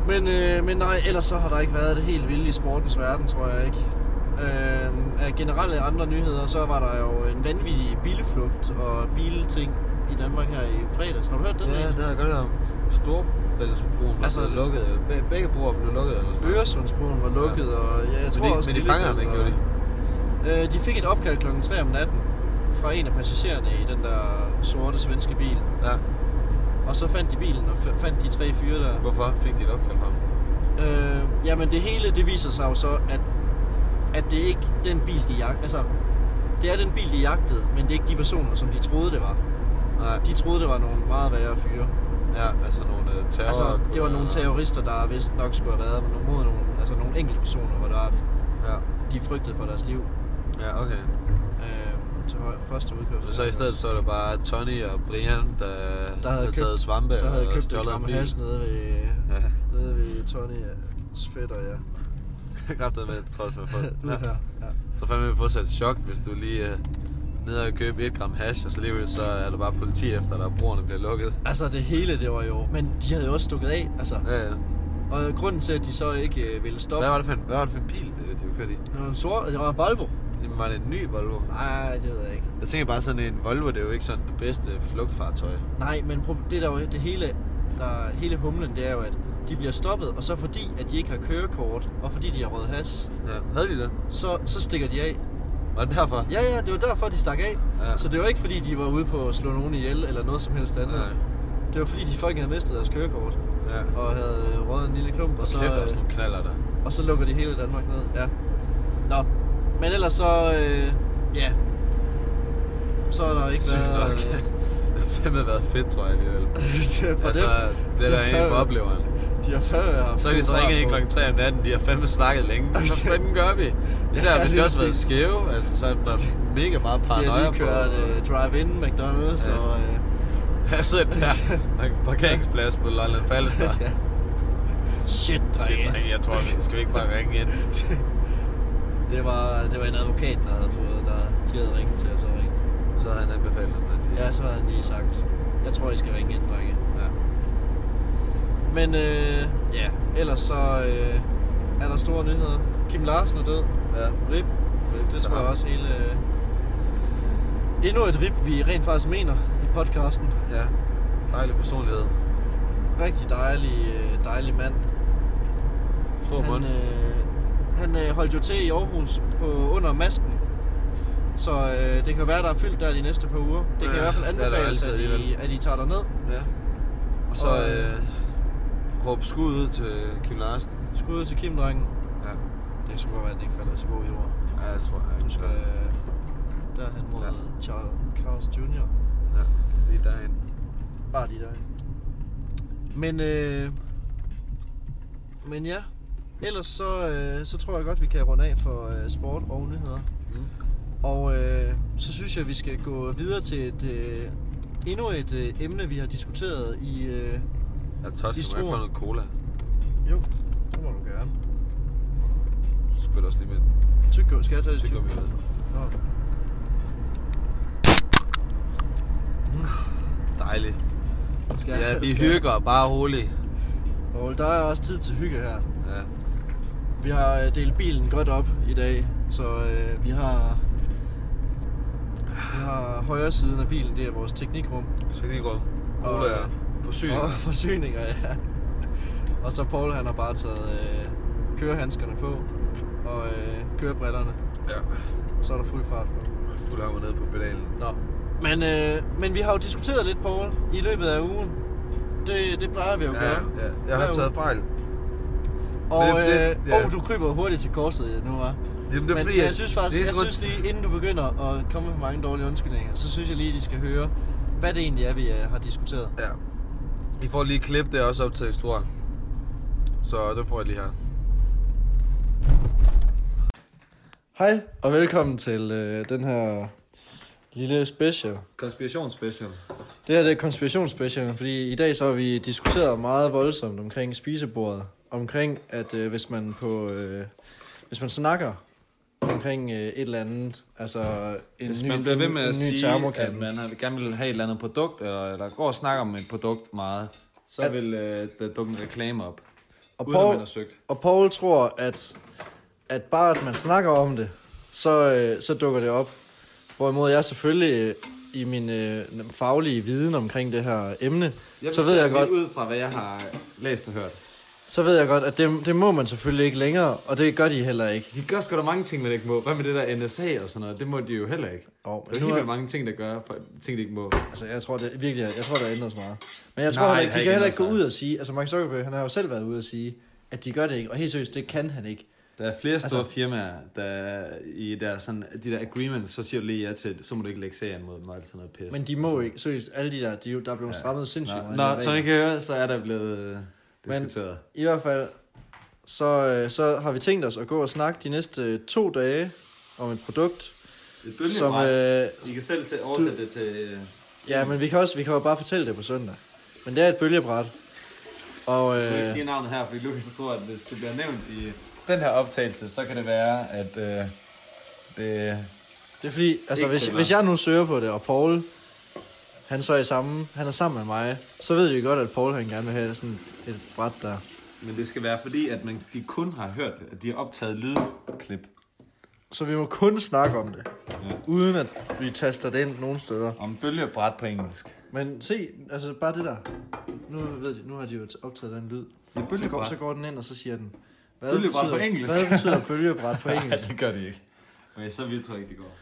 Men, øh, men nej, ellers så har der ikke været det helt vilde i sportens verden, tror jeg ikke. Øh, af generelle andre nyheder, så var der jo en vanvittig bilflugt og bilting i Danmark her i fredags. Har du hørt den? Ja, det har jeg godt hørt om. Storbæltsbroen var Altså, lukket. Be- begge broer blev lukket, eller sådan. Øresundsbroen var lukket, Ja. og ja, jeg tror Men de, også... men de fanger ham ikke, gjorde de? Øh, de fik et opkald klokken 3 om natten fra en af passagererne i den der sorte svenske bil. Ja. Og så fandt de bilen, og f- fandt de tre fyre der. Hvorfor fik de et opkald fra ham? Øh, jamen det hele, det viser sig jo så, at, at det er ikke den bil, de jagtede. Altså, det er den bil, de jagtede, men det er ikke de personer, som de troede, det var. Nej. De troede, det var nogle meget værre fyre. Ja, altså nogle uh, terror... Altså, det var nogle terrorister, der vist nok skulle have været mod nogle, altså nogle enkelte personer, hvor der Ja. de frygtede for deres liv. Ja, okay. Øh, til høj, første udkørsel. Så, i stedet så er det bare Tony og Brian, der, der havde købt, taget svampe der havde og købt et stjålet en bil. hash nede ved, Ja. nede ved Tonys fætter, ja. [laughs] Kræftet med, tror jeg, man får. Ude her, ja. Så fandme vi får sat et chok, hvis du lige uh, nede og købe et gram hash, og så alligevel så er der bare politi efter dig, og brugerne bliver lukket. Altså det hele, det var jo... Men de havde jo også stukket af, altså. Ja, ja. Og grunden til, at de så ikke øh, ville stoppe... Hvad var det for en, hvad var det for en bil, det, de var kørt i? Det var en sort... Det var en Volvo. Var det en ny Volvo? Nej, det ved jeg ikke. Jeg tænker bare sådan en Volvo, det er jo ikke sådan det bedste flugtfartøj. Nej, men det der jo det hele, der, hele humlen, det er jo, at de bliver stoppet, og så fordi, at de ikke har kørekort, og fordi de har rød has, Ja, havde de det? så, så stikker de af. Var det derfor? Ja, ja, det var derfor, de stak af. Ja. Så det var ikke fordi, de var ude på at slå nogen ihjel, eller noget som helst andet. Nej. Det var fordi, de folk havde mistet deres kørekort, Ja. og havde røget en lille klump, og så, Kæft, der er øh, nogle knaller der. og så lukker de hele Danmark ned. Ja. Nå, men ellers så, øh, ja, så er der ikke Sygt været... nok. Det har fandme været fedt, tror jeg alligevel. [laughs] for altså, dem, det er de der en på opleveren. De har fandme haft Så er de så ringet ind på. klokken 3 om natten, de har fandme snakket længe. [laughs] Hvad fanden gør vi? Især Ja, hvis de også har været skæve, altså så er der [laughs] mega meget De paranoia har lige på. kørt uh, drive-in McDonald's Ja. og... Uh, Jeg sidder der på en parkeringsplads på Lolland Falster. ja. Shit, Shit, drenge. drenge, jeg tror, vi skal vi ikke bare ringe ind. Det var, det var en advokat, der havde fået, der de havde ringet til os og ringe. Så havde han anbefalet dem, at de... Ja, så havde han lige sagt, jeg tror, I skal ringe ind, drenge. ja. Men øh, ja, ellers så øh, er der store nyheder. Kim Larsen er død. ja. RIP. Det til tror jeg også hele... Øh, endnu et RIP, vi rent faktisk mener i podcasten. Ja. Dejlig personlighed. Rigtig dejlig, øh, dejlig mand. Stor Han, mund. øh, han øh, holdt jo til i Aarhus på under masken. Så øh, det kan være, der er fyldt der de næste par uger. Det kan Ja, i hvert fald anbefales, at I, at I tager derned. Ja. Og så Og, øh, råb skud ud til Kim Larsen. Skud til Kim, drengen. Ja. Det er super, at den ikke falder til god jord. Ja, det tror jeg. Du skal... derhen mod Ja. Charles, Carl's Jr. Ja, lige derhen. Bare lige der. Men, øh, men ja, ellers så, øh, så tror jeg godt, vi kan runde af for øh, sport og nyheder. Mm. Og øh, så synes jeg, vi skal gå videre til et, øh, endnu et øh, emne, vi har diskuteret i... Øh, Jeg må ikke få noget cola. jo, det må du gerne. Du spiller også lige med. Tyggegummi, skal jeg tage det Tykker vi tyggegummi? med. Nå. Dejligt. Skal Ja, vi skal- hygger bare roligt. Og der er også tid til hygge her. Ja. Vi har øh, delt bilen godt op i dag, så øh, vi har vi har højre siden af bilen, det er vores teknikrum. Teknikrum. Og- Cola er forsyning. Og [laughs] forsyninger, ja. Og så Paul, han har bare taget øh, kørehandskerne på og øh, kørebrillerne. Ja. Så er der fuld fart på. Fuld hammer ned på pedalen. Nå. Men, øh, men vi har jo diskuteret lidt, Paul, i løbet af ugen. Det, det plejer vi jo at Ja, gøre. ja, jeg har Hver taget uge. fejl. Og Men det- øh, ja. oh, du kryber hurtigt til korset nu, var. Jamen, det er Men fordi, jeg at- synes faktisk, det er jeg synes lige, inden du begynder at komme med mange dårlige undskyldninger, så synes jeg lige, at de skal høre, hvad det egentlig er, vi øh, har diskuteret. Ja. I får lige klip, det også op til historie. Så den får jeg lige her. Hej, og velkommen til øh, den her lille special. Konspirationsspecial. Det her det er konspirationsspecial, fordi i dag så har vi diskuteret meget voldsomt omkring spisebordet. Omkring, at øh, hvis man på... Øh, hvis man snakker omkring øh, et eller andet, altså en Hvis ny, man bliver ved med en at sige, termokan, at man har- gerne vil have et eller andet produkt, eller, eller går og snakker om et produkt meget, så At- vil øh, der dukke en reklame op, og uden at man Paul, har søgt. Og Paul tror, at, at bare at man snakker om det, så, øh, så dukker det op. Hvorimod jeg selvfølgelig øh, i min øh, faglige viden omkring det her emne, så ved jeg godt, ud fra, hvad jeg har læst og hørt. Så ved jeg godt, at det, det må man selvfølgelig ikke længere, og det gør de heller ikke. De gør sgu da mange ting, man ikke må. Hvad med det der NSA og sådan noget? Det må de jo heller ikke. Og, Der er helt er, mange ting, der gør, ting de ikke må. altså, jeg tror det virkelig, jeg tror, der er ændret sig meget. Men jeg tror Nej, ikke, de kan heller ikke gå ud og sige, altså Mark Zuckerberg, han har jo selv været ude og sige, at de gør det ikke, og helt seriøst, det kan han ikke. Der er flere store Altså- firmaer, der i der, sådan, de der agreements, så siger du lige ja til, så må du ikke lægge serien mod dem og alt sådan noget pis. Men de må ikke, seriøst, alle de der, de, er der er blevet strammet sindssygt Nå, meget. nå, som I kan høre, så er der blevet øh, Men- diskuteret. I hvert fald, så, øh, så har vi tænkt os at gå og snakke de næste to dage om et produkt, Det som... Øh, I kan selv oversætte det til... Øh, ja, men vi kan også vi kan jo bare fortælle det på søndag. Men det er et bølgebræt. Og Jeg vil ikke øh, sige navnet her, fordi Lukas tror, at hvis det bliver nævnt i den her optagelse, så kan det være, at øh, det... det er fordi, altså hvis, hvis jeg nu søger på det, og Paul, han så er i samme, han er sammen med mig, så ved vi godt, at Paul han gerne vil have sådan et bræt der. Men det skal være fordi, at man, de kun har hørt at de har optaget lydklip Så vi må kun snakke om det, Ja. uden at vi taster det ind nogen steder. om bølgebræt på engelsk. Men se, altså bare det der. Nu, ved de, nu har de jo optaget den lyd. Det er Så går, så går den ind, og så siger den... Hvad Bølgebræt betyder, på engelsk. Hvad betyder bølgebræt på [laughs] Nej, engelsk? det gør de ikke. Okay, så vidt tror jeg ikke, det går.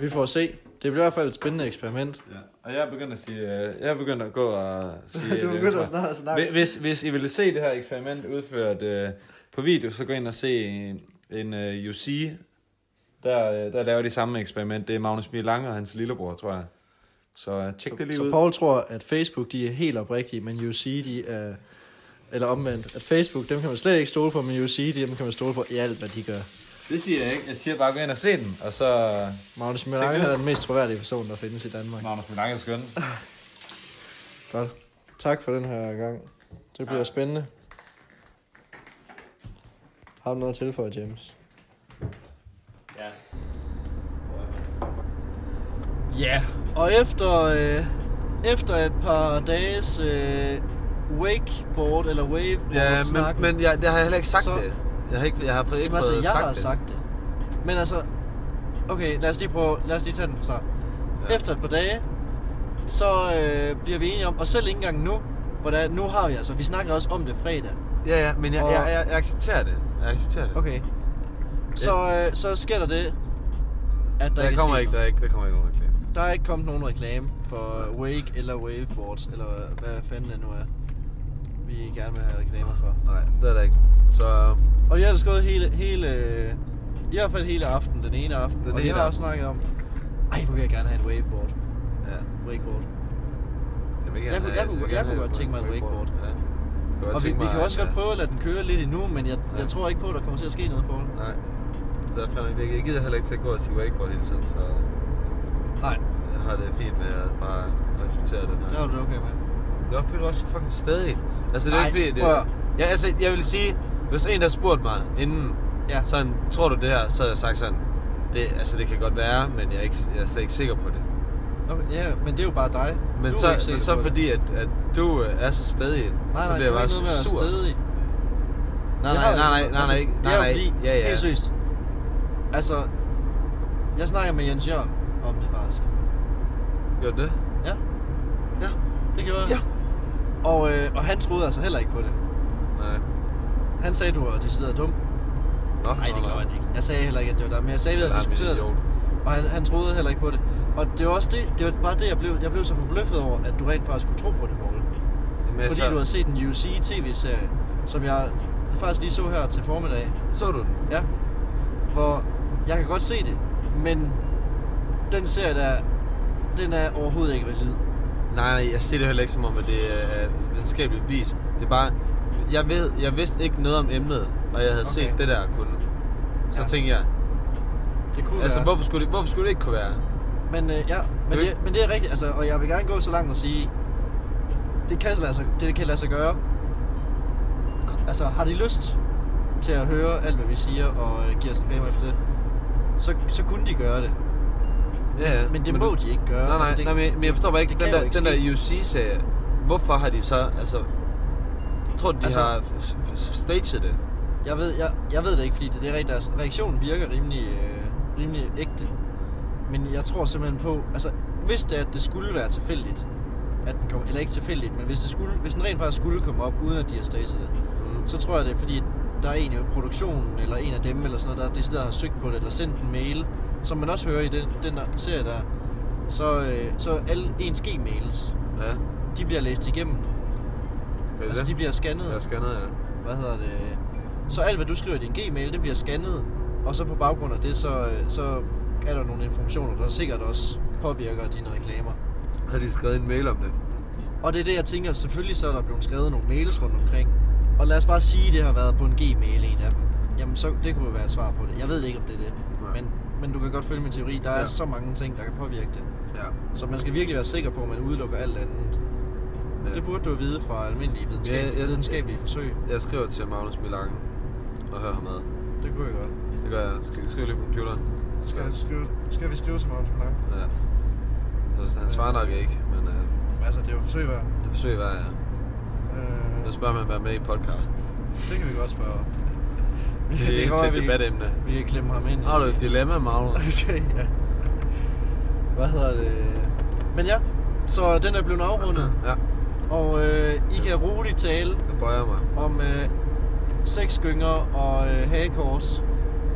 Vi får se. Det bliver i hvert fald et spændende eksperiment. Ja. Og jeg er begyndt at sige, øh, jeg er begyndt at gå og sige... [laughs] Du ansvar. at at snakke. Hvis- Hvis, I ville se det her eksperiment udført øh, på video, så gå ind og se en, en uh, UC. Der, øh, der laver de samme eksperiment. Det er Magnus Milange og hans lillebror, tror jeg. Så uh, tjek det lige Så ud. Paul tror, at Facebook de er helt oprigtige, men UC de er... Eller omvendt. At Facebook, dem kan man slet ikke stole på, men UC, dem kan man stole på i alt, hvad de gør. Det siger jeg ikke. Jeg siger bare, gå ind og se den. Og så... Magnus Milange er den mest troværdige person, der findes i Danmark. Magnus Milange er skøn. [laughs] Godt. Tak for den her gang. Det bliver spændende. Har du noget at tilføje, James? Ja. Ja, og efter, øh, efter et par dages øh, wakeboard eller waveboard Ja, snak, men, men jeg, jeg har heller ikke sagt Så- det. Jeg har ikke, jeg har ikke Jamen, fået altså, jeg sagt har det. sagt det. Men altså, okay, lad os lige prøve, lad os lige tage den fra start. Ja. Efter et par dage, så øh, bliver vi enige om, og selv ikke engang nu, hvordan, nu har vi altså, vi snakker også om det fredag. Ja, ja, men jeg, Og- jeg, jeg, jeg accepterer det. Jeg accepterer det. Okay. Så, øh, så sker der det, at der, Der ikke kommer ikke, der, er ikke, der kommer ikke nogen reklame. Der er ikke kommet nogen reklame for wake eller waveboards, eller hvad fanden det nu er, vi gerne vil have reklamer for. Nej, det er der ikke. Så Og jeg har gået hele, hele, i hvert fald hele aften, den ene aften, Den og vi ene har aften. også snakket om, Ej, hvor vil jeg gerne have et wakeboard. Ja. Wakeboard. Jeg, vil Jeg gerne kunne- have- jeg kunne- jeg kunne godt tænke mig et wakeboard. Ja. Jeg kunne godt Og vi, vi kan også en, godt prøve at lade den køre lidt endnu, men jeg, Ja. jeg tror ikke på, at der kommer til at ske noget, Paul. Nej. Derfor, jeg, jeg gider heller ikke til at gå og sige wakeboard hele tiden, så Nej, jeg har det fint med at bare respektere den her. der var det okay med. Det du også så fucking stedig. Altså, det er Nej, ikke fordi, det... prøv Ja, altså, jeg vil sige, hvis en, der spurgte mig inden, Ja. sådan, tror du det her, så havde jeg sagt sådan, det, altså, det kan godt være, men jeg er, ikke, jeg er slet ikke sikker på det. Okay, ja, men det er jo bare dig. Men du så, men så fordi, at, at du øh, er så stedig, Nej, så nej, bliver jeg bare at sur. stedig. Nej, nej, nej, jo- nej, nej, altså, nej, Det nej, er jo nej, fordi, ja, ja. helt seriøst. Altså, jeg snakker med Jens Jørgen om det faktisk. Gjorde det? Ja, Ja. det gjorde jeg. Ja. Og, øh, og han troede altså heller ikke på det. Nej. Han sagde, du var decideret dum. Nå, Nej, det gjorde han ikke. Jeg sagde heller ikke, at det var der, men jeg sagde, at vi havde er diskuteret det. Og han, han troede heller ikke på det. Og det var også det, det var bare det, jeg blev, jeg blev så forbløffet over, at du rent faktisk kunne tro på det, Paul. Jamen, Fordi du havde set en UC tv-serie, som jeg faktisk lige så her til formiddag. Så du den? Ja. Hvor jeg kan godt se det, men den serie der, den er overhovedet ikke valid. Nej, nej, jeg ser det heller ikke som om, at det er videnskabeligt bevis. Det er bare, jeg, ved, jeg vidste ikke noget om emnet, og jeg havde Okay. set det der kun. Så Ja. tænkte jeg, Det kunne altså være. hvorfor skulle, det, hvorfor skulle det ikke kunne være? Men, øh, ja, men, Det- men det er rigtigt, altså, og jeg vil gerne gå så langt og sige, det kan lade sig, det kan lade sig gøre. Altså, har de lyst til at høre alt, hvad vi siger, og øh, giver os reklamer efter det, så, så kunne de gøre det. Ja, ja. Men det du- må de ikke gøre. Nej, nej, Altså, det- nej men, men jeg forstår bare ikke, den der, ikke den der ske. UC-serie, hvorfor har de så, altså, tror, de Altså- har staged det. Jeg ved, jeg, jeg ved det ikke, fordi det, det er rigtigt, deres reaktion virker rimelig, øh, rimelig ægte. Men jeg tror simpelthen på, altså hvis det, at det skulle være tilfældigt, at den kom, eller ikke tilfældigt, men hvis, det skulle, hvis den rent faktisk skulle komme op, uden at de har staged det, Mm. så tror jeg det er fordi, der er en i produktionen, eller en af dem, eller sådan noget, der decideret har søgt på det, eller sendt en mail, som man også hører i den, den der serie der, så, øh, så alle ens Gmails, Ja, de bliver læst igennem. er det Altså, det? de bliver scannet. Jeg scannet, ja. hvad hedder det? Så alt, hvad du skriver i din Gmail, det bliver scannet, og så på baggrund af det, så, så er der nogle informationer, der sikkert også påvirker dine reklamer. Har de skrevet en mail om det? Og det er det, jeg tænker, selvfølgelig så er der blevet skrevet nogle mails rundt omkring. Og lad os bare sige, at det har været på en Gmail, en af dem. Jamen, så det kunne jo være et svar på det. Jeg ved ikke, om det er det. Men, du kan godt følge min teori. Der er Ja. så mange ting, der kan påvirke det. Ja. Så man skal virkelig være sikker på, at man udelukker alt andet. Ja. Det burde du vide fra almindelige videnskabelige, Ja, jeg- videnskabelige forsøg. Jeg skriver til Magnus Milange og hører ham med. Det kunne jeg godt. Det gør jeg. Skal vi skrive lige på computeren? Skal, jeg skrive, skal vi skrive til Magnus Blanc? Ja. Altså, han svarer nok ikke, men øh, Altså, det er jo forsøg værd. det forsøger hver jeg. Øh, Nu spørger man at være med i podcasten. det kan vi godt spørge om. [laughs] Det er ikke til et vi- debatemne. Vi kan klemme ham ind. Har du et dilemma, Magnus? Okay, [laughs] ja. Hvad hedder det? Men ja, så den er blevet afrundet. [laughs] Ja, Og øh, I kan roligt tale jeg bøjer mig. om øh, seks gynger og øh, hagekors.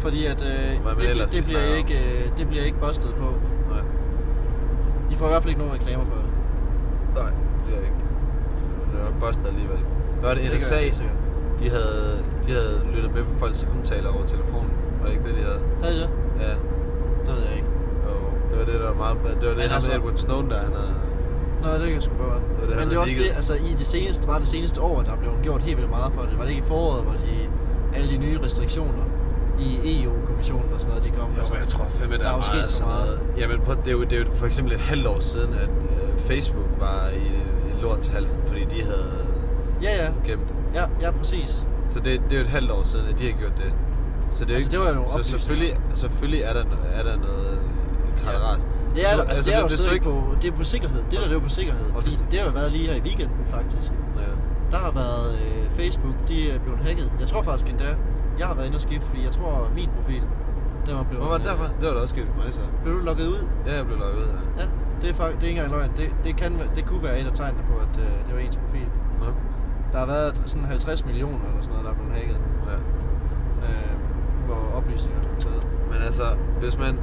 Fordi at øh, Hvad det, ellers det, bliver om. ikke, øh, det bliver ikke bustet på. Nej. I får i hvert fald ikke nogen reklamer for det. Nej, det er ikke. Det er bustet alligevel. Der var det Det NSA, sikkert. De havde, de havde lyttet med på folks samtaler over telefonen. Var det ikke det, de havde? Havde det? Ja. Det ved jeg ikke. Jo, det var det, der var meget... Det var det, der altså- med Edward Snowden, der han havde... Nå, det kan sgu godt være. Det var det, Men han det er også ligget. det, altså i det seneste, bare det seneste år, der blev gjort helt vildt meget for det. Var det ikke i foråret, hvor de, alle de nye restriktioner i EU-kommissionen og sådan noget, de kom? Jo, jeg tror fandme, der, der er jo sket så meget. Jamen, prøv, det, er jo, det er jo for eksempel et halvt år siden, at øh, Facebook var i, i lort til halsen, fordi de havde Ja, ja. gemt. Ja, ja, præcis. Så det, det er jo et halvt år siden, at de har gjort det. Så det er Altså, ikke, det var jo nogle så oplysninger. selvfølgelig, selvfølgelig er der, er der noget kratterat. Det er, så, altså, det er jo stadig ikke- på, det er på sikkerhed. Det der, det er jo på sikkerhed. Og hvis- det har jo været lige her i weekenden, faktisk. Ja. Der har været øh, Facebook, de er blevet hacket. Jeg tror faktisk endda, jeg har været inde og skifte, fordi jeg tror, min profil, den var blevet... Hvor var det derfra? Det var da også sket mig så. Blev du logget ud? Ja, jeg blev lukket ud, ja. Ja, det er, faktisk, det er ikke engang løgn. Det, det, kan, det kunne være et af tegnene på, at øh, det var ens profil. Nå, Der har været sådan 50 millioner eller sådan noget, der er blevet hacket. ja. Øh, hvor oplysninger er blevet taget. Men altså, hvis man...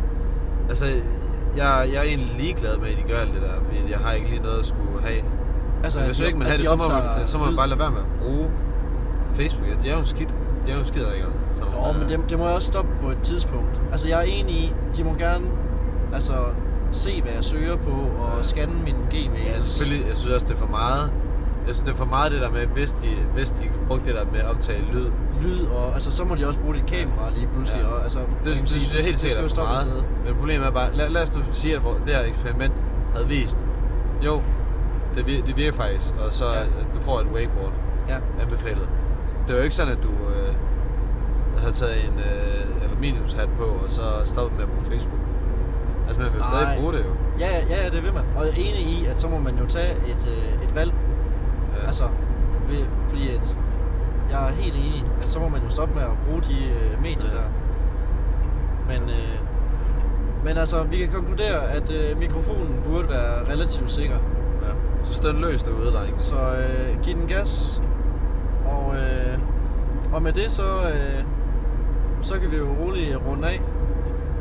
Altså, jeg, jeg er egentlig ligeglad med, at de gør alt det der, fordi jeg har ikke lige noget at skulle have. Altså, Men hvis de- ikke man har de det, så må man, så må man bare lade være med at bruge Facebook. Altså, det er jo en skidt. Det er jo skidt ikke? Så, Nå, men det, det må jeg også stoppe på et tidspunkt. Altså, jeg er enig i, de må gerne... Altså, se, hvad jeg søger på, og Ja. scanne min gmail. Ja, selvfølgelig. Jeg synes også, det er for meget. Jeg synes, det er for meget det der med, hvis de, hvis de brugte det der med at optage lyd. Lyd, og altså, så må de også bruge dit kamera lige pludselig. Ja. Og, altså, Det, det, det synes jeg helt sikkert er for meget. Men problemet er bare, lad, lad os nu sige, at det her eksperiment havde vist, jo, det, vir- det virker faktisk, og så Ja. du får et wakeboard Ja. anbefalet. Det var jo ikke sådan, at du øh, havde taget en øh, aluminiumshat på, og så stoppet med at bruge Facebook. Altså, man vil jo stadig Nej. bruge det jo. Ja, ja, ja, det vil man. Og er enig i, at så må man jo tage et, øh, et valg. Ja. Altså, ved, fordi at jeg er helt enig, at så må man jo stoppe med at bruge de øh, medier Ja. der. Men, øh, men altså, vi kan konkludere, at øh, mikrofonen burde være relativt sikker. ja. Så støn løs derude, drenge. Så øh, giv den gas. Og, øh, og med det, så, øh, så kan vi jo roligt runde af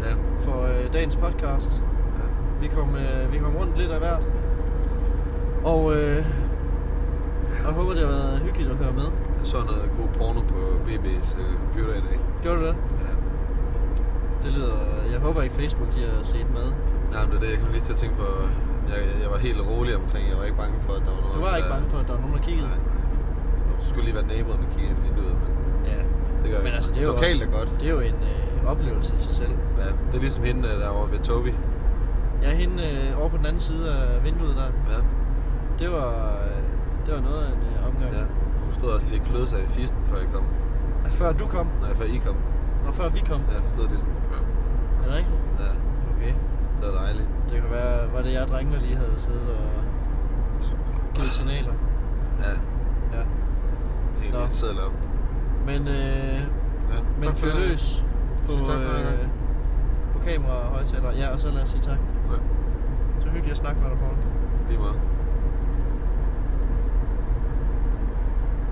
Ja. for øh, dagens podcast. ja. Vi kom, øh, vi kom rundt lidt af hvert. Og øh, jeg håber, det har været hyggeligt at høre med. Jeg så noget god porno på BB's øh, computer i dag. Gjorde du det? Ja. Det lyder... Jeg håber ikke Facebook, de har set med. Nej, men det er det, jeg kom lige til at tænke på. Jeg, jeg var helt rolig omkring, jeg var ikke bange for, at der var nogen Du var ikke der- bange for, at der var nogen, der kiggede? Nej. Du skulle lige være naboen, der kiggede ind i vinduet, men Ja. det gør Men altså, det er jo Lokalt også, er godt. Det er jo en øh, oplevelse i sig selv. Ja, det er ligesom hende, der var ved Tobi. Jeg er hende øh, over på den anden side af vinduet der. Ja. Det var, øh, det var noget af en øh, omgang. ja. Hun stod også lige og kløede sig i fisten, før jeg kom. Før du kom? Nej, før I kom. Når før vi kom? Ja, hun stod lige sådan. Ja. Er det rigtigt? ja. Okay. Det var dejligt. Det kan være, var det jeg drenge, der lige havde siddet og givet signaler. Ja, Ja. Nå. lidt sædler op. Men, øh, Ja, men fyr løs på, tak for øh, på kamera og højtaler. Ja, og så lad os sige tak. Ja, Så hyggeligt at snakke med dig, Paul. lige meget.